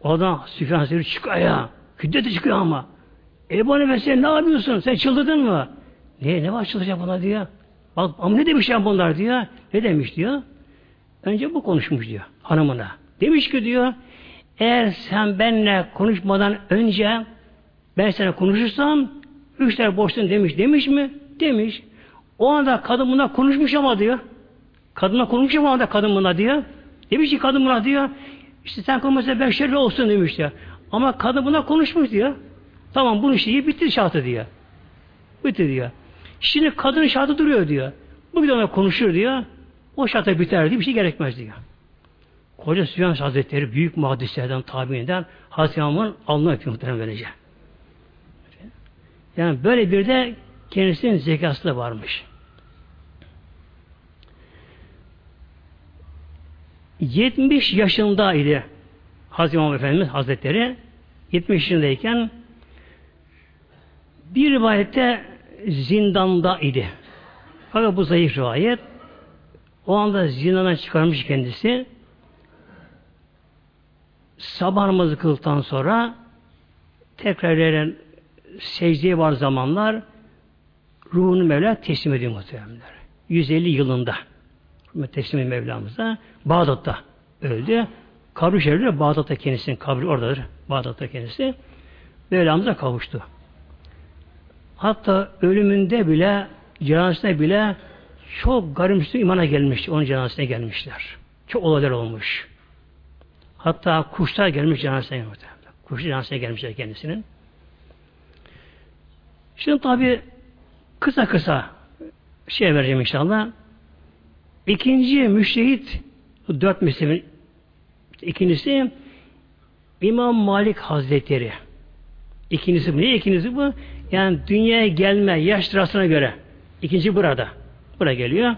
O da Süfyan Sevri çıkıyor ya. Hiddeti çıkıyor ama. Ebu Hanife sen ne yapıyorsun? Sen çıldırdın mı? Ne, ne var çıldıracak buna diyor. Bak ama ne demişler bunlar diyor. Ne demiş diyor. Önce bu konuşmuş diyor hanımına. Demiş ki diyor eğer sen benimle konuşmadan önce ben sana konuşursam üç tane boşsun demiş. Demiş mi? Demiş. O anda kadın buna konuşmuş ama diyor. Kadına konuşmuş ama da kadın buna diyor. Demiş ki kadın buna diyor. İşte sen konuşmasa ben şerli olsun demiş diyor. Ama kadın buna konuşmuş diyor. Tamam bunun şeyi bitti şartı diyor. Bitti diyor. Şimdi kadın şartı duruyor diyor. Bu bir de ona konuşur diyor. O şartı biter diye bir şey gerekmez diyor. Koca Süfyan Hazretleri büyük muhaddislerden tabiinden Hazreti İmam'ın alnına öpüyor muhtemelen böylece. Yani böyle bir de kendisinin zekası da varmış. 70 yaşındaydı Hazreti İmam Efendimiz Hazretleri 70 yaşındayken bir rivayette zindanda idi. Fakat bu zayıf rivayet. O anda zindandan çıkarmış kendisi. Sabah namazı kıldıktan sonra tekrar eren secdeye var zamanlar ruhunu Mevla teslim ediyor muhtemelenler. 150 yılında teslim Mevlamıza. Bağdat'ta öldü. Kabri şerifleri Bağdat'ta kendisinin kabri oradadır. Bağdat'ta kendisi. Mevlamıza kavuştu. Hatta ölümünde bile cenazesine bile çok garip imana gelmiş. Onun cenazesine gelmişler. Çok olaylar olmuş. Hatta kuşlar gelmiş cenazesine gelmiş. Kuşlar cenazesine gelmişler kendisinin. Şimdi tabi kısa kısa şey vereceğim inşallah. İkinci müştehit dört mezhebin ikincisi İmam Malik Hazretleri. İkincisi bu. Ne ikincisi bu? Yani dünyaya gelme yaş sırasına göre. İkinci burada. Buraya geliyor.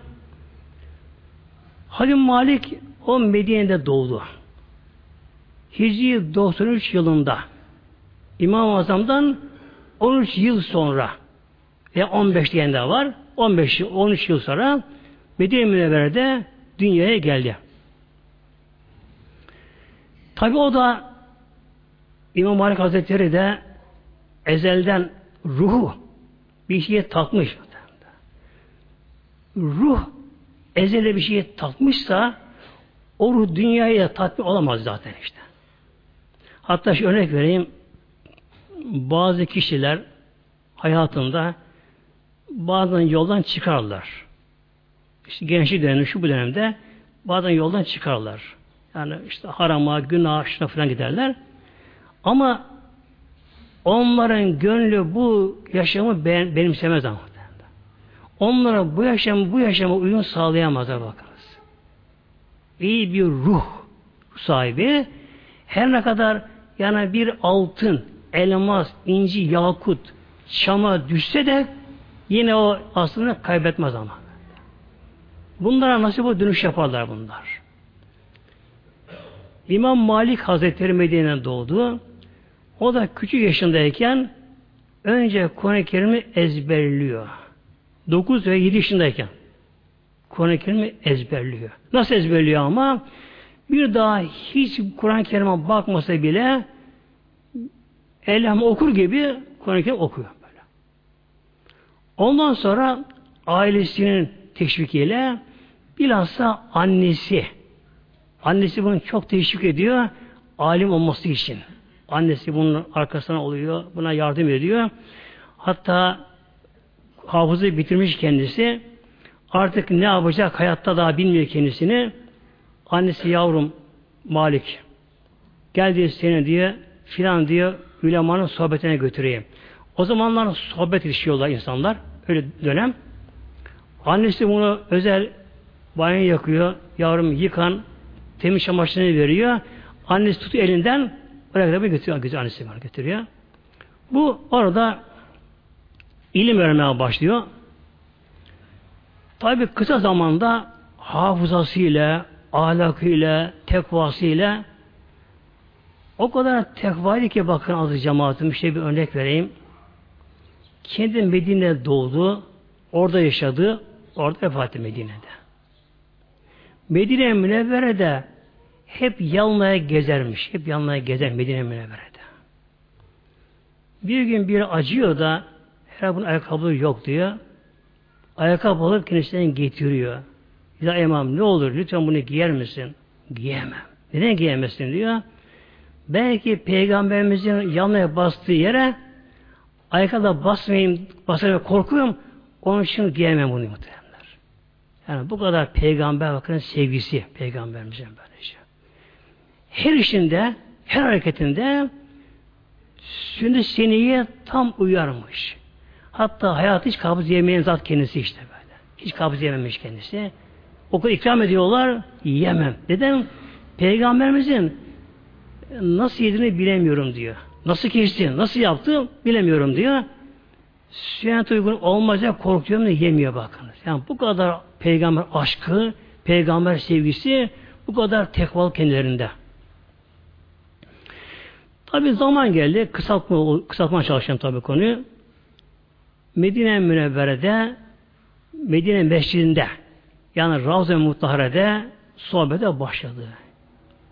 Halim Malik o Medine'de doğdu. Hicri 93 yılında İmam-ı Azam'dan 13 yıl sonra ve 15 diyen de var. 15 13 yıl sonra Medine Münevvere'de dünyaya geldi. Tabi o da İmam Malik Hazretleri de ezelden ruhu bir şeye takmış. Ruh ezelde bir şeye takmışsa o ruh dünyaya tatmin olamaz zaten işte. Hatta şu örnek vereyim. Bazı kişiler hayatında bazen yoldan çıkarlar. İşte gençlik dönemi şu bu dönemde bazen yoldan çıkarlar. Yani işte harama, günah, şuna falan giderler. Ama onların gönlü bu yaşamı ben, benimsemez ama. Onlara bu yaşamı bu yaşama uyum sağlayamazlar bakınız. İyi bir ruh sahibi her ne kadar yani bir altın, elmas, inci, yakut, çama düşse de yine o aslında kaybetmez ama. Bunlara nasıl bu dönüş yaparlar bunlar. İmam Malik Hazretleri Medine'de doğdu. O da küçük yaşındayken önce Kur'an-ı Kerim'i ezberliyor. 9 ve 7 yaşındayken Kur'an-ı Kerim'i ezberliyor. Nasıl ezberliyor ama? Bir daha hiç Kur'an-ı Kerim'e bakmasa bile Elham okur gibi Kur'an-ı Kerim okuyor böyle. Ondan sonra ailesinin teşvikiyle bilhassa annesi annesi bunu çok teşvik ediyor alim olması için. Annesi bunun arkasına oluyor, buna yardım ediyor. Hatta hafızı bitirmiş kendisi. Artık ne yapacak hayatta daha bilmiyor kendisini. Annesi yavrum Malik gel diye seni diye filan diye ülemanın sohbetine götüreyim. O zamanlar sohbet ilişkiyorlar insanlar. Öyle dönem. Annesi bunu özel banyo yakıyor. Yavrum yıkan temiz çamaşırını veriyor. Annesi tutuyor elinden oraya kadar götürüyor. Güzel annesi var götürüyor. Bu orada ilim öğrenmeye başlıyor. Tabi kısa zamanda hafızasıyla, ahlakıyla, tekvasıyla o kadar tekvaydı ki bakın azı cemaatim işte bir örnek vereyim. Kendi Medine'de doğdu, orada yaşadı, orada vefat Medine'de. Medine Münevvere'de hep yanlaya gezermiş. Hep yanlaya gezer Medine Münevvere'de. Bir gün bir acıyor da her bunun ayakkabı yok diyor. Ayakkabı alıp kendisinden getiriyor. Ya imam ne olur lütfen bunu giyer misin? Giyemem. Neden giyemezsin diyor. Belki peygamberimizin yanına bastığı yere ayakkabı basmayayım, basarım korkuyorum. Onun için giyemem bunu muhtemelenler. Yani bu kadar peygamber bakın sevgisi peygamberimizin böylece. Her işinde, her hareketinde sünnet seniye tam uyarmış. Hatta hayat hiç kabız yemeyen zat kendisi işte böyle. Hiç kabız yememiş kendisi. Okul ikram ediyorlar, yemem. Neden? Peygamberimizin nasıl yediğini bilemiyorum diyor. Nasıl kesti, nasıl yaptı bilemiyorum diyor. Sünnet uygun olmayacak korkuyorum da yemiyor bakınız. Yani bu kadar peygamber aşkı, peygamber sevgisi bu kadar tekval kendilerinde. Tabi zaman geldi. Kısaltma, kısaltma çalışacağım tabi konuyu. Medine Münevvere'de Medine Mescidinde yani Ravza-i Mutahare'de sohbete başladı.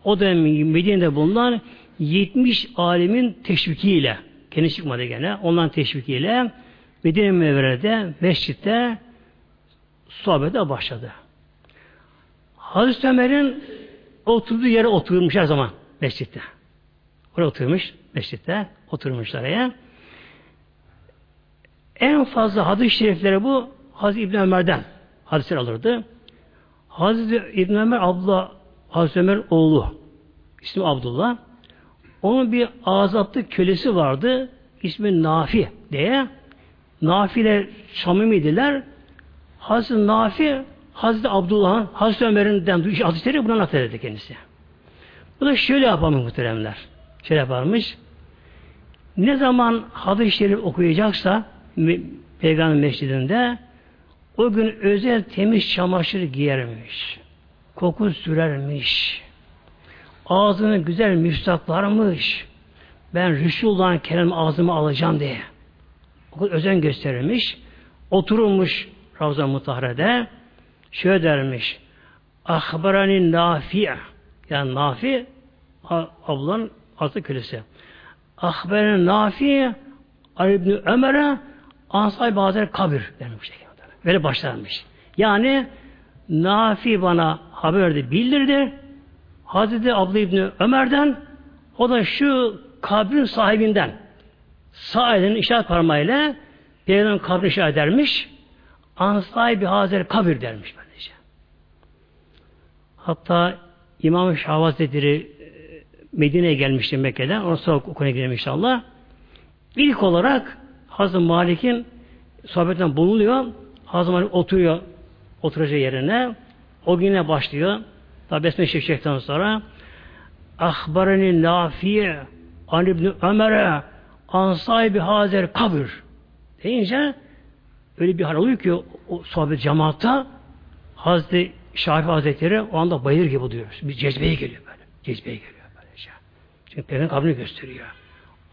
O dönem Medine'de bulunan 70 alimin teşvikiyle kendi çıkmadı gene. Onların teşvikiyle Medine Münevvere'de mescitte sohbete başladı. Hazreti Ömer'in oturduğu yere oturmuş her zaman mescitte. Oraya oturmuş mescitte. Oturmuşlar ya. En fazla hadis-i şerifleri bu Hazreti İbn Ömer'den hadisler alırdı. Hazreti İbn Ömer Abdullah Hazreti Ömer oğlu ismi Abdullah. Onun bir azatlı kölesi vardı. ismi Nafi diye. Nafi ile samimiydiler. Hazreti Nafi Hazreti Abdullah'ın Hazreti Ömer'inden duyuş hadisleri buna naklederdi kendisi. Bu da şöyle yapalım muhteremler. Şöyle yaparmış. Ne zaman hadis-i şerif okuyacaksa Peygamber mescidinde o gün özel temiz çamaşır giyermiş. Koku sürermiş. Ağzını güzel müstaklarmış. Ben Resulullah'ın kelam ağzımı alacağım diye. O özen gösterilmiş. Oturulmuş Ravza Mutahre'de şöyle dermiş. Ahbarani nafi yani nafi ablan altı kölesi. Ahberen Nafi Ali İbni Ömer'e Ansay Bazer kabir denmiş. Böyle başlanmış. Yani Nafi bana haber verdi, bildirdi. Hazreti Abdullah İbni Ömer'den o da şu kabrin sahibinden sağ elinin işaret parmağıyla Peygamber'in kabrini işaret edermiş. Ansay bir Hazer kabir dermiş böylece. Hatta İmam Şah Hazretleri e, Medine'ye gelmişti Mekke'den. Ondan sonra okuna gidelim inşallah. İlk olarak Hazreti Malik'in sohbetten bulunuyor. Hazreti Malik oturuyor oturacağı yerine. O güne başlıyor. Tabi besme çekecekten sonra Ahbarani Nafiye An İbni Ömer'e An sahibi Hazer kabir deyince öyle bir hal oluyor ki o sohbet cemaatta Hazreti Şafi Hazretleri o anda bayır gibi oluyor. Bir cezbeye geliyor böyle. Cezbeye geliyor böylece. Çünkü Peygamber kabrini gösteriyor.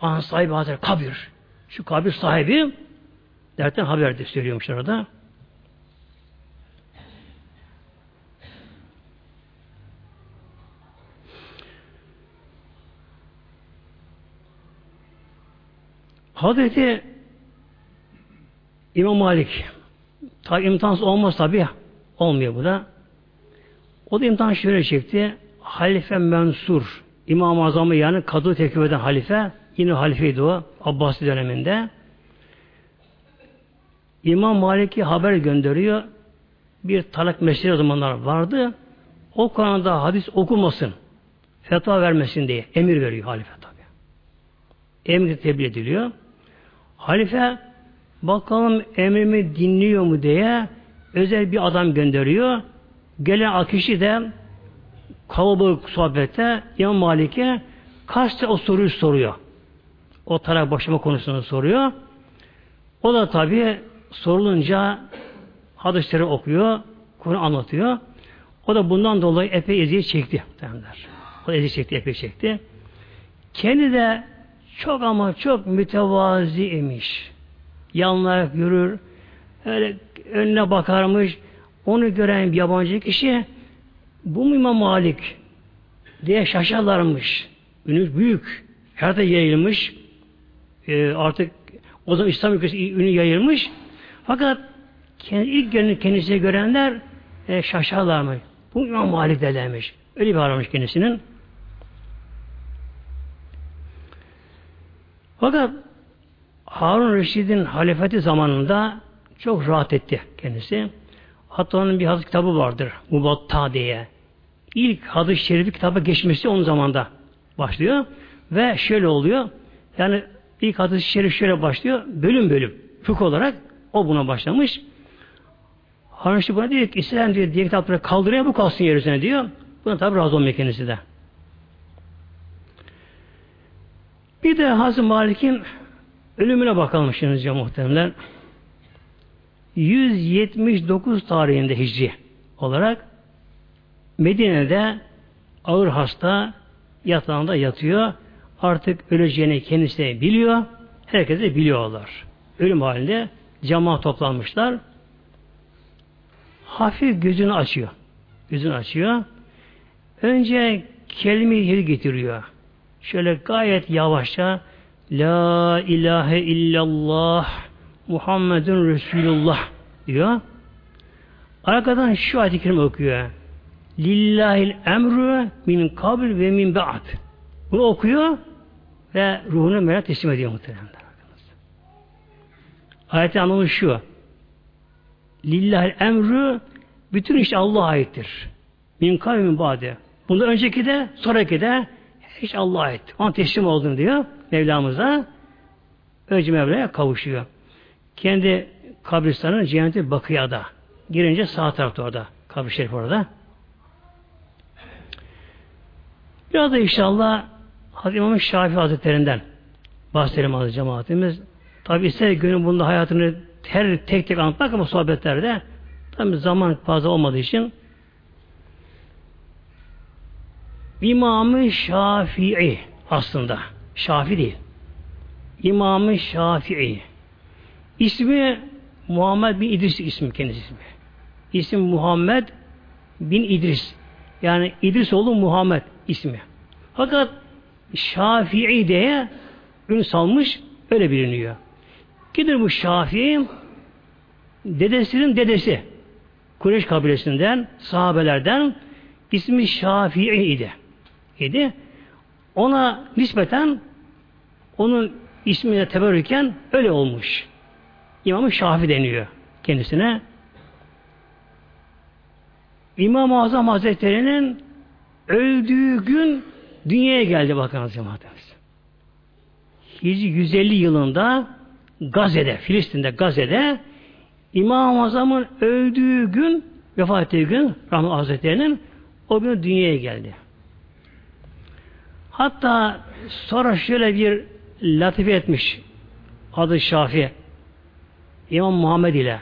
An sahibi Hazretleri kabir. Şu kabir sahibi dertten haber de söylüyormuş orada. Hazreti İmam Malik tabi imtihansız olmaz tabi olmuyor bu da. O da imtihan şöyle çekti. Halife Mensur İmam-ı Azam'ı yani kadı tekip eden halife yine halifeydi o Abbasi döneminde. İmam Malik'i haber gönderiyor. Bir talak o zamanlar vardı. O konuda hadis okumasın. Fetva vermesin diye emir veriyor halife tabi. Emir tebliğ ediliyor. Halife bakalım emrimi dinliyor mu diye özel bir adam gönderiyor. Gelen kişi de kalabalık sohbette İmam Malik'e kaçta o soruyu soruyor. O taraf başıma konusunu soruyor. O da tabi sorulunca hadisleri okuyor, konu anlatıyor. O da bundan dolayı epey eziyet çekti. Derler. O eziyet çekti, epey çekti. Kendi de çok ama çok mütevazi imiş. Yanlarak yürür. Öyle önüne bakarmış. Onu gören bir yabancı kişi bu mu İmam Malik diye şaşarlarmış. Ünü büyük. Her yayılmış. Ee, artık o zaman İslam ülkesi ünü yayılmış. Fakat kendi, ilk gelini kendisine görenler e, şaşarlarmış. Bu İmam Malik derlermiş. Öyle bir aramış kendisinin. Fakat Harun Reşid'in halifeti zamanında çok rahat etti kendisi. Hatta onun bir hadis kitabı vardır. Mubatta diye. İlk hadis-i şerifi kitabı geçmesi onun zamanda başlıyor. Ve şöyle oluyor. Yani ilk hadis-i şerif şöyle başlıyor. Bölüm bölüm. Fıkh olarak o buna başlamış. Harun Reşid buna diyor ki İslam diyor diye kitapları kaldırıyor bu kalsın yeryüzüne diyor. Buna tabi razı olmuyor kendisi de. Bir de Hazreti Malik'in ölümüne bakalım şimdi muhtemelen. 179 tarihinde hicri olarak Medine'de ağır hasta yatağında yatıyor. Artık öleceğini kendisi de biliyor. Herkes biliyorlar. Ölüm halinde cemaat toplanmışlar. Hafif gözünü açıyor. Gözünü açıyor. Önce kelime-i getiriyor şöyle gayet yavaşça La ilahe illallah Muhammedun Resulullah diyor. Arkadan şu ayet-i kerime okuyor. Lillahil emru min kabl ve min ba'd. Bunu okuyor ve ruhunu merak teslim ediyor muhtemelen. Ayetin anlamı şu. Lillahil emru bütün işte Allah'a aittir. Min kabl min ba'de. Bundan önceki de sonraki de hiç Allah'a etti. Ona teslim oldum diyor Mevlamıza. Önce Mevla'ya kavuşuyor. Kendi kabristanın cenneti Bakıya'da. Girince sağ tarafta orada. Kabri şerif orada. Biraz da inşallah Hazreti İmam Şafii Hazretlerinden bahsedelim aziz cemaatimiz. Tabi ister günün bunda hayatını her tek tek anlatmak ama sohbetlerde tabi zaman fazla olmadığı için İmam-ı Şafii aslında. Şafi değil. İmam-ı Şafii. İsmi Muhammed bin İdris ismi kendisi ismi. İsim Muhammed bin İdris. Yani İdris oğlu Muhammed ismi. Fakat Şafii diye ün salmış öyle biliniyor. Kidir bu Şafii? Dedesinin dedesi. Kureyş kabilesinden, sahabelerden ismi Şafii idi. idi. Ona nispeten onun ismine teberrüken öyle olmuş. İmam-ı Şafi deniyor kendisine. İmam-ı Azam Hazretleri'nin öldüğü gün dünyaya geldi bakın cemaatimiz. Hicri 150 yılında Gazze'de, Filistin'de Gazze'de İmam-ı Azam'ın öldüğü gün, vefat ettiği gün Rahmet Hazretleri'nin o gün dünyaya geldi. Hatta sonra şöyle bir latife etmiş adı Şafi İmam Muhammed ile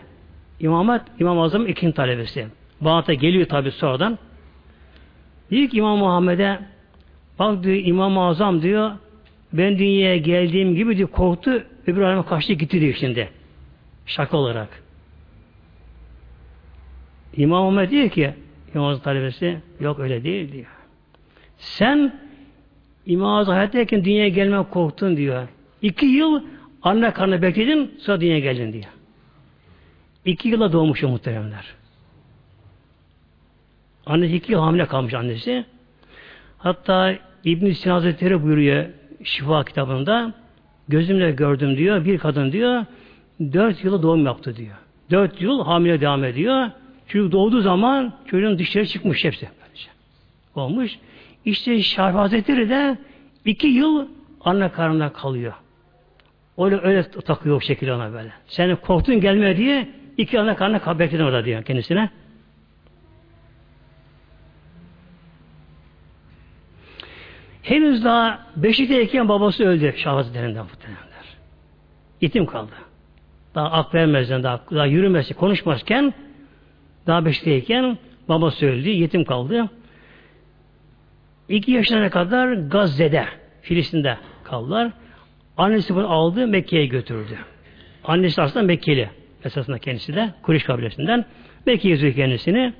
İmamet İmam Azam ikinci talebesi. Bağata geliyor tabi sonradan. Diyor İmam Muhammed'e bak diyor İmam Azam diyor ben dünyaya geldiğim gibi diyor korktu öbür aleme kaçtı gitti diyor şimdi. Şaka olarak. İmam Muhammed diyor ki İmam Azam talebesi yok öyle değil diyor. Sen İmam Azam hayattayken dünyaya gelmek korktun diyor. İki yıl anne karnı bekledin sonra dünyaya geldin diyor. İki yıla doğmuş o muhteremler. Annesi iki yıl hamile kalmış annesi. Hatta İbn-i Sina Hazretleri buyuruyor Şifa kitabında gözümle gördüm diyor. Bir kadın diyor dört yılı doğum yaptı diyor. Dört yıl hamile devam ediyor. Çocuk doğduğu zaman çocuğun dışarı çıkmış hepsi. Olmuş. İşte Şafi Hazretleri de iki yıl anne karnında kalıyor. Öyle öyle takıyor o şekilde ona böyle. Senin korktun gelme diye iki anne karnına bekledin orada diyor kendisine. Henüz daha beşikteyken babası öldü Şah Hazretlerinden muhtemelenler. Yetim kaldı. Daha aklı ermezden, daha, daha yürümesi, konuşmazken daha beşikteyken babası öldü, yetim kaldı. İki yaşına kadar Gazze'de, Filistin'de kaldılar. Annesi bunu aldı, Mekke'ye götürdü. Annesi aslında Mekkeli. Esasında kendisi de Kureyş kabilesinden. Mekke'ye yazıyor kendisini.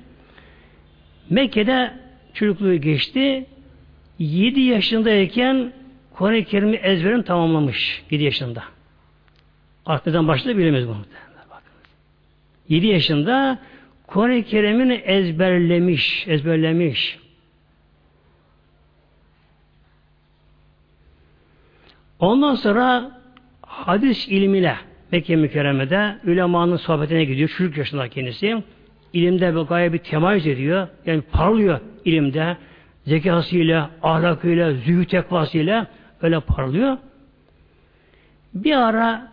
Mekke'de çocukluğu geçti. 7 yaşındayken Kur'an-ı Kerim'i ezberini tamamlamış. 7 yaşında. Arkadan başladı bilemez bunu. 7 yaşında Kur'an-ı Kerim'ini ezberlemiş, ezberlemiş. Ondan sonra hadis ilmine Mekke mükerremede ülemanın sohbetine gidiyor. Çocuk yaşında kendisi. İlimde bir gayet bir temayüz ediyor. Yani parlıyor ilimde. Zekasıyla, ahlakıyla, zühü tekvasıyla öyle parlıyor. Bir ara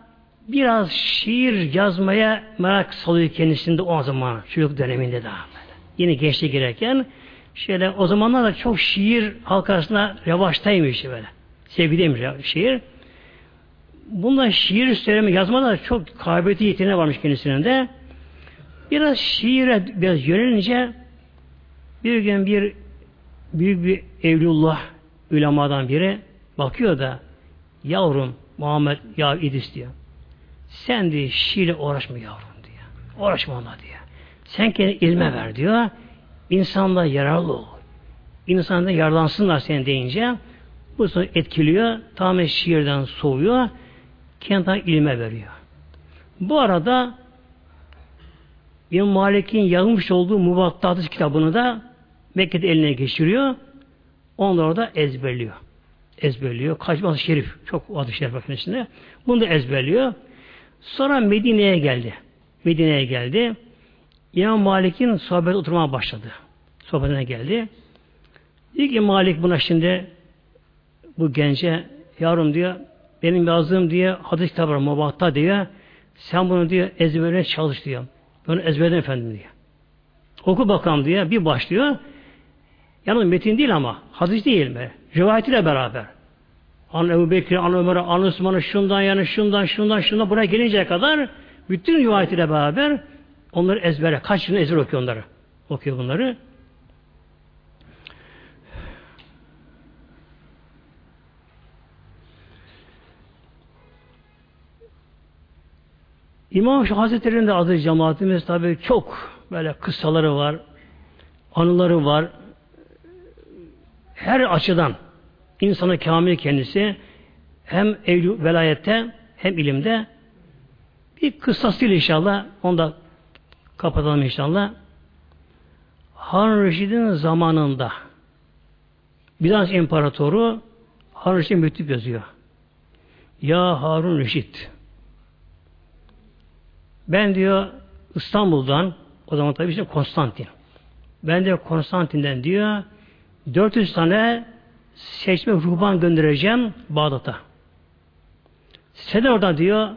biraz şiir yazmaya merak salıyor kendisinde o zaman çocuk döneminde daha böyle. Yine gençliğe girerken şöyle o zamanlar da çok şiir halk arasında revaçtaymış böyle. Sevgiliymiş şiir. Bunda şiir söyleme yazmada çok kabiliyeti yeteneği varmış kendisinin de. Biraz şiire biraz yönelince bir gün bir büyük bir evlullah ulemadan biri bakıyor da yavrum Muhammed ya İdris diyor. Sen diye şiirle uğraşma yavrum diyor. Uğraşma ona diyor. Sen kendi ilme ver diyor. İnsanla yararlı ol. İnsanlar yararlansınlar sen deyince bu sonra etkiliyor. Tamamen şiirden soğuyor. Kendine ilme veriyor. Bu arada İmam Malik'in yazmış olduğu Muvattatı kitabını da Mekke'de eline geçiriyor. Onu da ezberliyor. Ezberliyor. Kaçması şerif. Çok adı şerif bakın içinde. Bunu da ezberliyor. Sonra Medine'ye geldi. Medine'ye geldi. İmam Malik'in sohbet oturmaya başladı. Sohbetine geldi. Diyor ki Malik buna şimdi bu gence yavrum diyor benim yazdığım diye hadis kitabı var mubatta diyor. Sen bunu diyor ezberine çalış diyor. Bunu ezberden efendim diyor. Oku bakalım diye bir başlıyor. Yalnız metin değil ama hadis değil mi? Rivayetiyle beraber. An Ebu Bekir, An Ömer'e, An Osman'ı şundan yani şundan şundan şundan buraya gelinceye kadar bütün rivayetiyle beraber onları ezbere, kaç yıl ezber okuyor onları. Okuyor bunları. İmam Şah Hazretleri'nin de adı cemaatimiz tabi çok böyle kıssaları var, anıları var. Her açıdan insanı kamil kendisi hem evli velayette hem ilimde bir kıssasıyla inşallah onu da kapatalım inşallah. Harun Reşid'in zamanında Bizans İmparatoru Harun Reşid'e mektup yazıyor. Ya Harun Reşit ben diyor İstanbul'dan o zaman tabii işte Konstantin. Ben de Konstantin'den diyor 400 tane seçme ruhban göndereceğim Bağdat'a. Sen orada diyor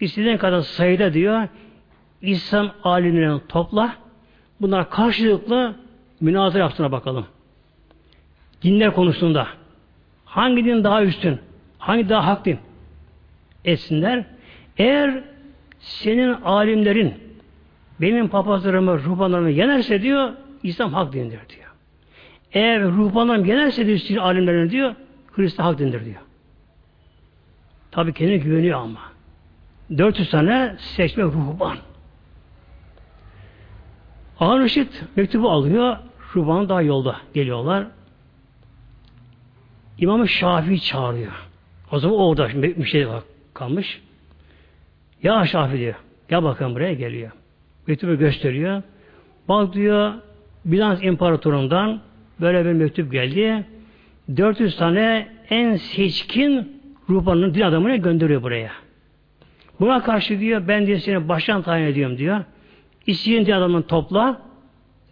istediğin kadar sayıda diyor İslam alimlerini topla bunlar karşılıklı münazara yaptığına bakalım. Dinler konusunda hangi din daha üstün, hangi daha hak din etsinler. Eğer senin alimlerin benim papazlarımı, ruhbanlarımı yenerse diyor, İslam hak dindir diyor. Eğer ruhbanlarım yenerse diyor, sizin alimlerini diyor, Hristiyan hak dindir diyor. Tabi kendine güveniyor ama. 400 tane seçme ruhban. Ağır Reşit mektubu alıyor. Ruhban daha yolda geliyorlar. İmam-ı Şafii çağırıyor. O zaman orada şey kalmış. Ya Şafii diyor. Gel bakalım buraya geliyor. Mektubu gösteriyor. Bak diyor Bizans İmparatorundan böyle bir mektup geldi. 400 tane en seçkin ruhbanın din adamını gönderiyor buraya. Buna karşı diyor ben diyor seni başkan tayin ediyorum diyor. İsteyen din adamını topla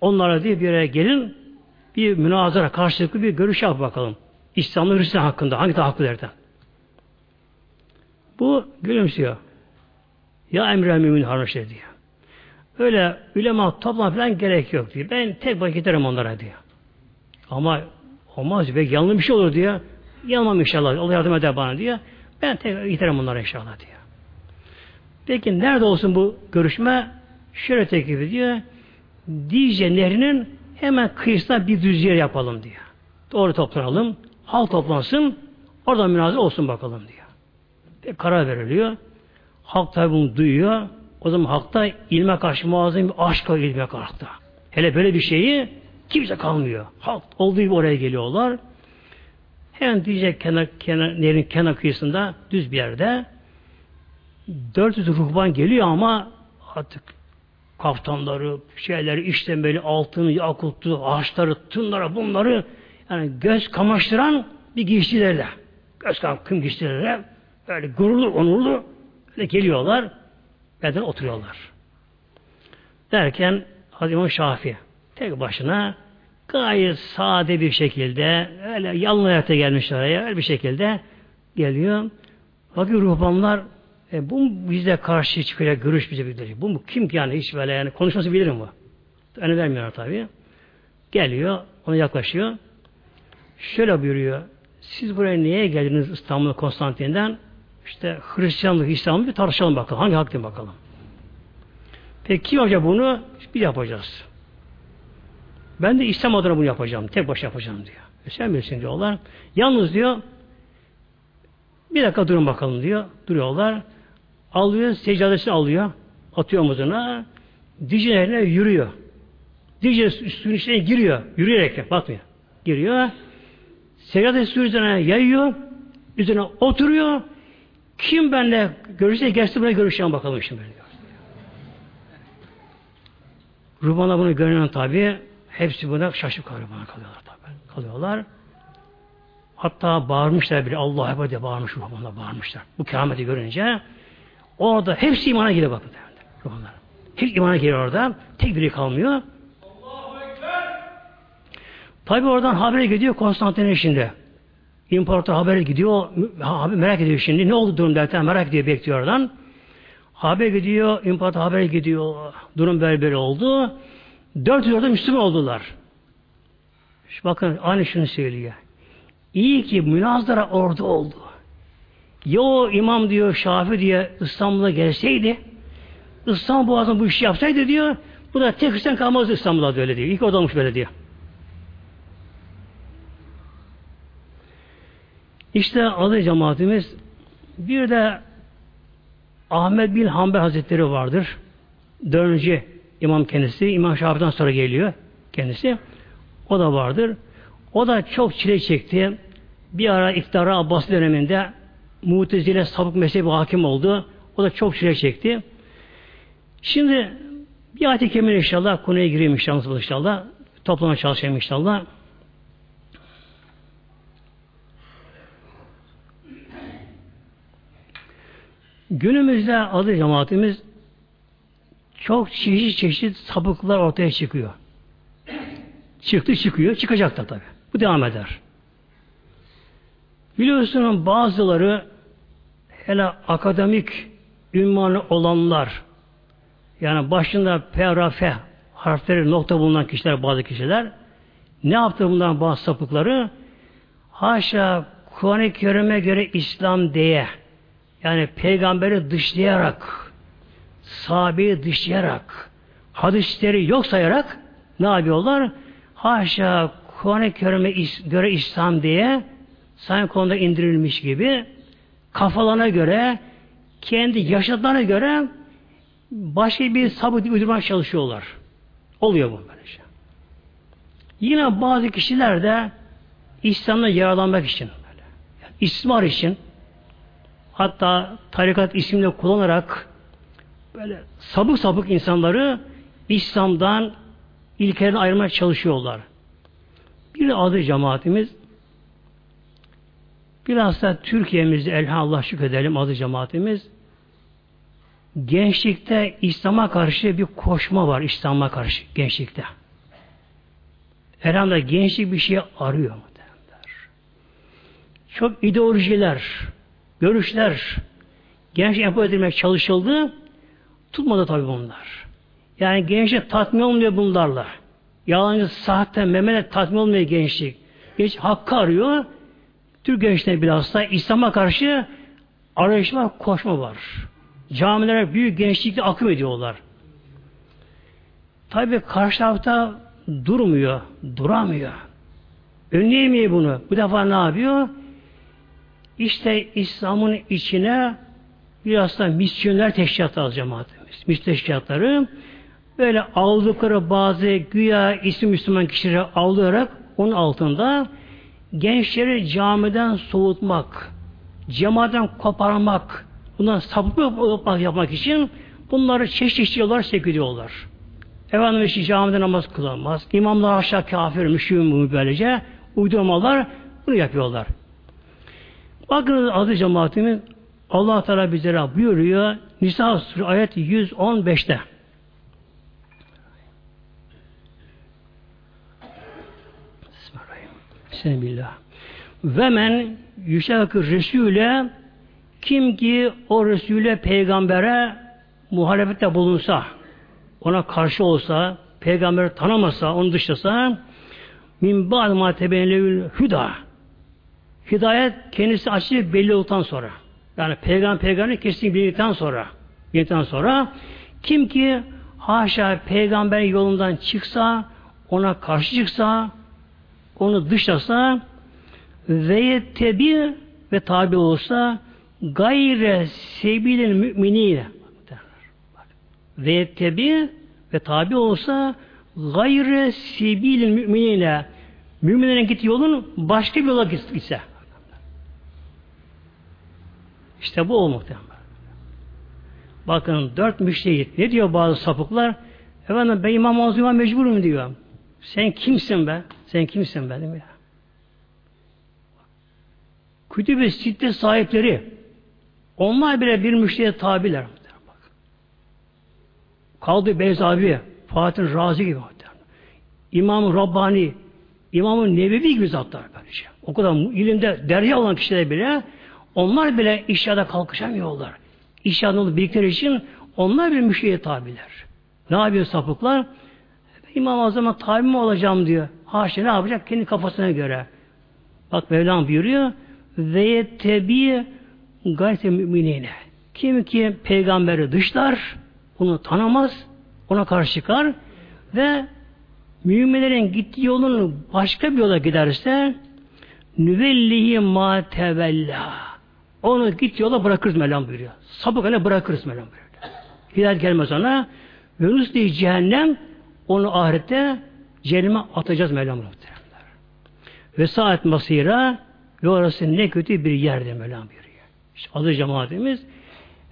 onlara diye bir yere gelin bir münazara karşılıklı bir görüş yap bakalım. İslam'la Hristiyan hakkında hangi derden. Bu gülümsüyor. Ya emre mümin harmış diyor. Öyle ulema toplam falan gerek yok diyor. Ben tek giderim onlara diyor. Ama olmaz be yanlış bir şey olur diyor. Yanmam inşallah. Allah yardım eder bana diyor. Ben tek giderim onlara inşallah diyor. Peki nerede olsun bu görüşme? Şöyle teklif ediyor. Dicle Nehri'nin hemen kıyısına bir düz yer yapalım diyor. Doğru toplanalım. Halk toplansın. Oradan münazara olsun bakalım diyor. Bir karar veriliyor. Halk tabi bunu duyuyor. O zaman halkta ilme karşı muazzam bir aşk var ilme karşıda. Hele böyle bir şeyi kimse kalmıyor. Halk olduğu gibi oraya geliyorlar. Hemen diyecek kenar, kenar, nehrin kenar kıyısında düz bir yerde 400 ruhban geliyor ama artık kaftanları, şeyleri, işte böyle altını, yakuttu, ağaçları, tınlara bunları yani göz kamaştıran bir giysilerle göz kım giysilerle böyle gururlu, onurlu böyle geliyorlar. Beden oturuyorlar. Derken Hazreti İmam tek başına gayet sade bir şekilde öyle yalın hayata gelmişler oraya öyle bir şekilde geliyor. Bakıyor ruhbanlar e, bu bizde karşı çıkıyor görüş bize bildiriyor. Bu mu kim ki yani hiç böyle yani konuşması bilir mi? Öne vermiyorlar tabi. Geliyor, ona yaklaşıyor. Şöyle buyuruyor. Siz buraya niye geldiniz İstanbul Konstantin'den? İşte Hristiyanlık, İslam'ı bir tartışalım bakalım. Hangi haklı bakalım. Peki kim yapacak bunu? Biz yapacağız. Ben de İslam adına bunu yapacağım. Tek başına yapacağım diyor. E sen bilirsin diyorlar. Yalnız diyor bir dakika durun bakalım diyor. Duruyorlar. Alıyor, seccadesini alıyor. Atıyor omuzuna. Dicle'ne yürüyor. Dicle suyun içine giriyor. Yürüyerek bakmıyor. Giriyor. Seccadesi üzerine yayıyor. Üzerine oturuyor. Kim benimle görüşse gelsin buraya görüşeceğim bakalım şimdi. Ruhbanlar bunu gören tabi hepsi buna şaşıp kalıyor bana kalıyorlar tabi. Kalıyorlar. Hatta bağırmışlar bile Allah'a Ekber diye bağırmış ruhbanlar bağırmışlar. Bu kerameti görünce orada hepsi imana geliyor bakın. Ruhbanlar. Hep imana geliyor orada. Tek biri kalmıyor. Tabi oradan haber gidiyor Konstantin'in şimdi. İmparator haber gidiyor. Haber merak ediyor şimdi. Ne oldu durum derken merak ediyor bekliyor oradan. Haber gidiyor. İmparator haber gidiyor. Durum böyle böyle oldu. 400 orada Müslüman oldular. Şu bakın aynı şunu söylüyor. İyi ki münazara orada oldu. Ya o imam diyor Şafi diye İstanbul'a gelseydi İstanbul Boğazı'nda bu işi yapsaydı diyor bu da tek Hristiyan kalmazdı İstanbul'da öyle diyor. İlk orada olmuş böyle diyor. İşte adı cemaatimiz bir de Ahmet bin Hanbel Hazretleri vardır. Dördüncü imam kendisi. İmam Şafii'den sonra geliyor kendisi. O da vardır. O da çok çile çekti. bir ara iktidara Abbasi döneminde Mutezile sapık mezhebi hakim oldu. O da çok süre çekti. Şimdi bir ayet-i kemal inşallah konuya gireyim inşallah. inşallah. Toplama çalışayım inşallah. Günümüzde adı cemaatimiz çok çeşit çeşit sapıklar ortaya çıkıyor. Çıktı çıkıyor, çıkacak da tabi. Bu devam eder. Biliyorsunuz bazıları hele akademik ünvanı olanlar yani başında P, harfleri nokta bulunan kişiler, bazı kişiler ne yaptı bundan bazı sapıkları? Haşa Kur'an-ı Kerim'e göre İslam diye yani peygamberi dışlayarak sahabeyi dışlayarak hadisleri yok sayarak ne yapıyorlar? Haşa Kur'an-ı Kerim'e göre İslam diye sanki konuda indirilmiş gibi kafalarına göre kendi yaşadıklarına göre başka bir sabıt uydurmaya çalışıyorlar. Oluyor bu böylece. Yine bazı kişiler de İslam'da yaralanmak için böyle. Yani ismar için hatta tarikat isimle kullanarak böyle sabık sabık insanları İslam'dan ilkelerini ayırmaya çalışıyorlar. Bir adı cemaatimiz biraz da Türkiye'mizde elhamdülillah şükredelim adı cemaatimiz gençlikte İslam'a karşı bir koşma var İslam'a karşı gençlikte. Elhamdülillah gençlik bir şey arıyor. Çok ideolojiler, görüşler genç empoze edilmek çalışıldı. Tutmadı tabi bunlar. Yani gençlik tatmin olmuyor bunlarla. Yalancı, sahte, memele tatmin olmuyor gençlik. Genç hakkı arıyor. Türk gençliğine bilhassa İslam'a karşı arayış koşma var. Camilere büyük gençlikle akım ediyorlar. Tabi karşı tarafta durmuyor, duramıyor. Önleyemiyor bunu. Bu defa ne yapıyor? İşte İslam'ın içine biraz da misyoner teşkilatı az cemaatimiz. Misyon teşkilatları böyle aldıkları bazı güya isim Müslüman kişileri aldırarak onun altında gençleri camiden soğutmak, cemaatten koparmak, bundan sapıklık yapmak için bunları çeşitli çeşitli yollar sevk. Efendim işte camide namaz kılamaz. İmamlar aşağı kafir, müşrim böylece uydurmalar bunu yapıyorlar. Bakın adı cemaatimiz Allah Teala bizlere buyuruyor Nisa Suresi ayet 115'te. Bismillah. Ve men yüşakı Resul'e kim ki o Resul'e peygambere muhalefette bulunsa, ona karşı olsa, peygamberi tanımasa, onu dışlasa, min ba'd ma tebenlevül hüda. Hidayet kendisi açık belli olduktan sonra. Yani peygamber peygamberi kesin bildikten sonra, bildikten sonra kim ki haşa peygamber yolundan çıksa, ona karşı çıksa, onu dışlasa ve tebi ve tabi olsa gayre sebilin müminine ve tebi ve tabi olsa gayre sebilin müminine. Müminlerin gittiği yolun başka bir yola gitse işte bu o muhtemelen. Bakın dört müştehit. Ne diyor bazı sapıklar? Efendim ben imam olmama mecburum diyor. Sen kimsin be? Sen kimsin be değil mi? Kütüb-i Sitte sahipleri onlar bile bir müşteriye tabiler. Kaldı Beyzavi, Fatih Razi gibi. İmam-ı Rabbani, İmam-ı Nebevi gibi zatlar böylece. O kadar ilimde derya olan kişiler bile onlar bile işyada kalkışamıyorlar. İşyada olup bildikleri için onlar bir müşteriye tabiler. Ne yapıyor sapıklar? İmam Azam'a tabi mi olacağım diyor. Haşa ne yapacak? Kendi kafasına göre. Bak Mevlam buyuruyor. Ve tebi gayet müminine. Kim ki peygamberi dışlar, onu tanımaz, ona karşı çıkar ve müminlerin gittiği yolun başka bir yola giderse nüvellihi ma tevella. Onu git yola bırakırız Mevlam buyuruyor. Sapık öyle bırakırız Mevlam buyuruyor. Hidayet gelmez ona. Ve diye cehennem onu ahirette cehenneme atacağız Mevlam muhteremler. Ve saat masira Ve orası ne kötü bir yerde Mevlam buyuruyor. İşte adı cemaatimiz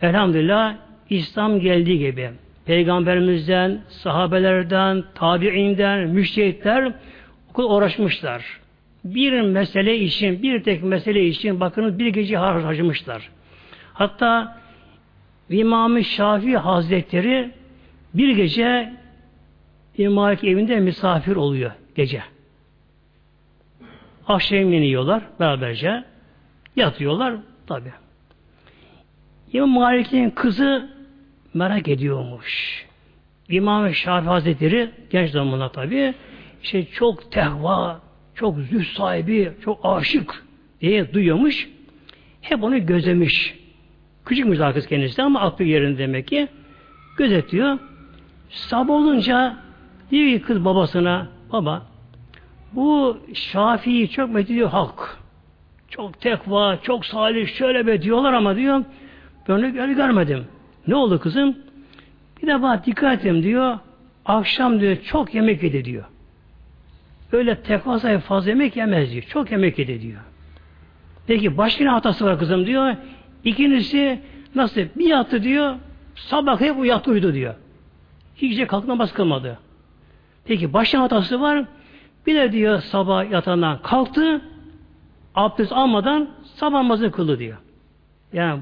elhamdülillah İslam geldiği gibi peygamberimizden, sahabelerden, tabi'inden, müştehitler uğraşmışlar. Bir mesele için, bir tek mesele için bakınız bir gece harcamışlar. Hatta İmam-ı Şafii Hazretleri bir gece İmam evinde misafir oluyor gece. Akşam yiyorlar beraberce. Yatıyorlar tabi. İmam Malik'in kızı merak ediyormuş. İmam Şafii Hazretleri genç zamanında tabi işte çok tehva, çok züh sahibi, çok aşık diye duyuyormuş. Hep onu gözlemiş. Küçükmüş daha kız kendisi ama aklı yerinde demek ki. Gözetiyor. Sabah olunca diyor ki kız babasına baba bu Şafii çok methediyor halk. Çok tekva, çok salih, şöyle be diyorlar ama diyor ben öyle görmedim. Ne oldu kızım? Bir de bana dikkat edin diyor. Akşam diyor çok yemek yedi diyor. Öyle tekva sahibi fazla yemek yemez diyor. Çok yemek yedi diyor. Peki başka ne hatası var kızım diyor. İkincisi nasıl? Bir yattı diyor. Sabah hep uyattı uyudu diyor. Hiç kalkıp namaz kılmadı. Peki başka hatası var. Bir de diyor sabah yatağından kalktı. Abdest almadan sabah namazını kıldı diyor. Yani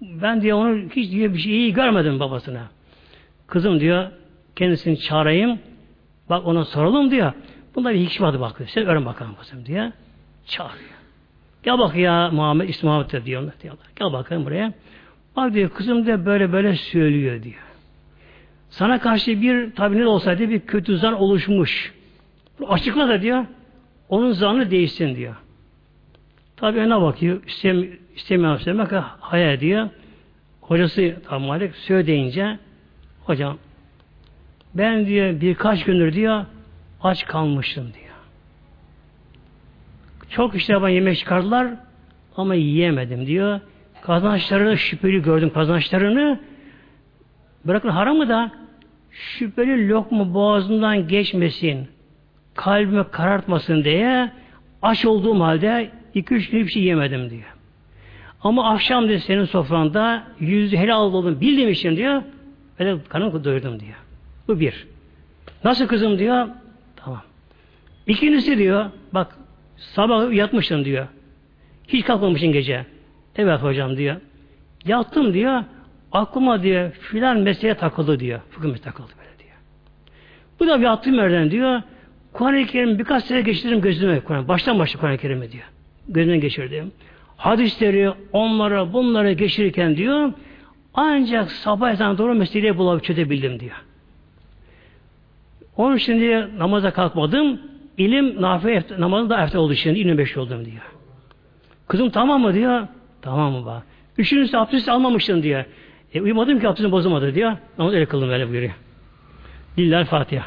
ben diyor onu hiç diyor bir şey iyi görmedim babasına. Kızım diyor kendisini çağırayım. Bak ona soralım diyor. Bunda bir hikmet bak. Sen öğren bakalım kızım diye. Çağırıyor. Gel bak ya Muhammed İsmail Muhammed diyorlar. diyorlar. Gel bakalım buraya. Bak diyor kızım diyor böyle böyle söylüyor diyor. Sana karşı bir tabi ne olsaydı bir kötü zan oluşmuş. Açıkla da diyor. Onun zanı değişsin diyor. Tabi ona bakıyor. İstem, istemiyor söylemek hayal ediyor. Hocası tam Malik söyle deyince hocam ben diyor birkaç gündür diyor aç kalmıştım diyor. Çok işte bana yemek çıkardılar ama yiyemedim diyor. Kazançlarını şüpheli gördüm kazançlarını. Bırakın haramı da şüpheli lokma boğazından geçmesin, kalbime karartmasın diye aç olduğum halde iki üç gün bir şey yemedim diyor. Ama akşam diyor senin sofranda yüzü helal oldum bildiğim için diyor öyle kanımı doyurdum diyor. Bu bir. Nasıl kızım diyor. Tamam. İkincisi diyor bak sabah yatmışsın diyor. Hiç kalkmamışsın gece. Evet hocam diyor. Yattım diyor. Aklıma diyor filan meseleye takıldı diyor. Fıkıh takıldı böyle diyor. Bu da bir attığım yerden diyor. Kur'an-ı Kerim birkaç sene geçirdim gözüme. Kur'an baştan başla Kur'an-ı Kerim'i diyor. Gözünden geçirdim. Hadisleri onlara bunlara geçirirken diyor ancak sabah ezanı doğru meseleyi bulabilip çözebildim diyor. Onun için diye namaza kalkmadım. İlim nafile namazı da ertel oldu şimdi. 25 oldum diyor. Kızım tamam mı diyor. Tamam mı bak. Üçüncüsü abdest almamıştın diyor. E uyumadım ki abdestim bozulmadı diyor. Namaz öyle kıldım böyle buyuruyor. Lillahi Fatiha.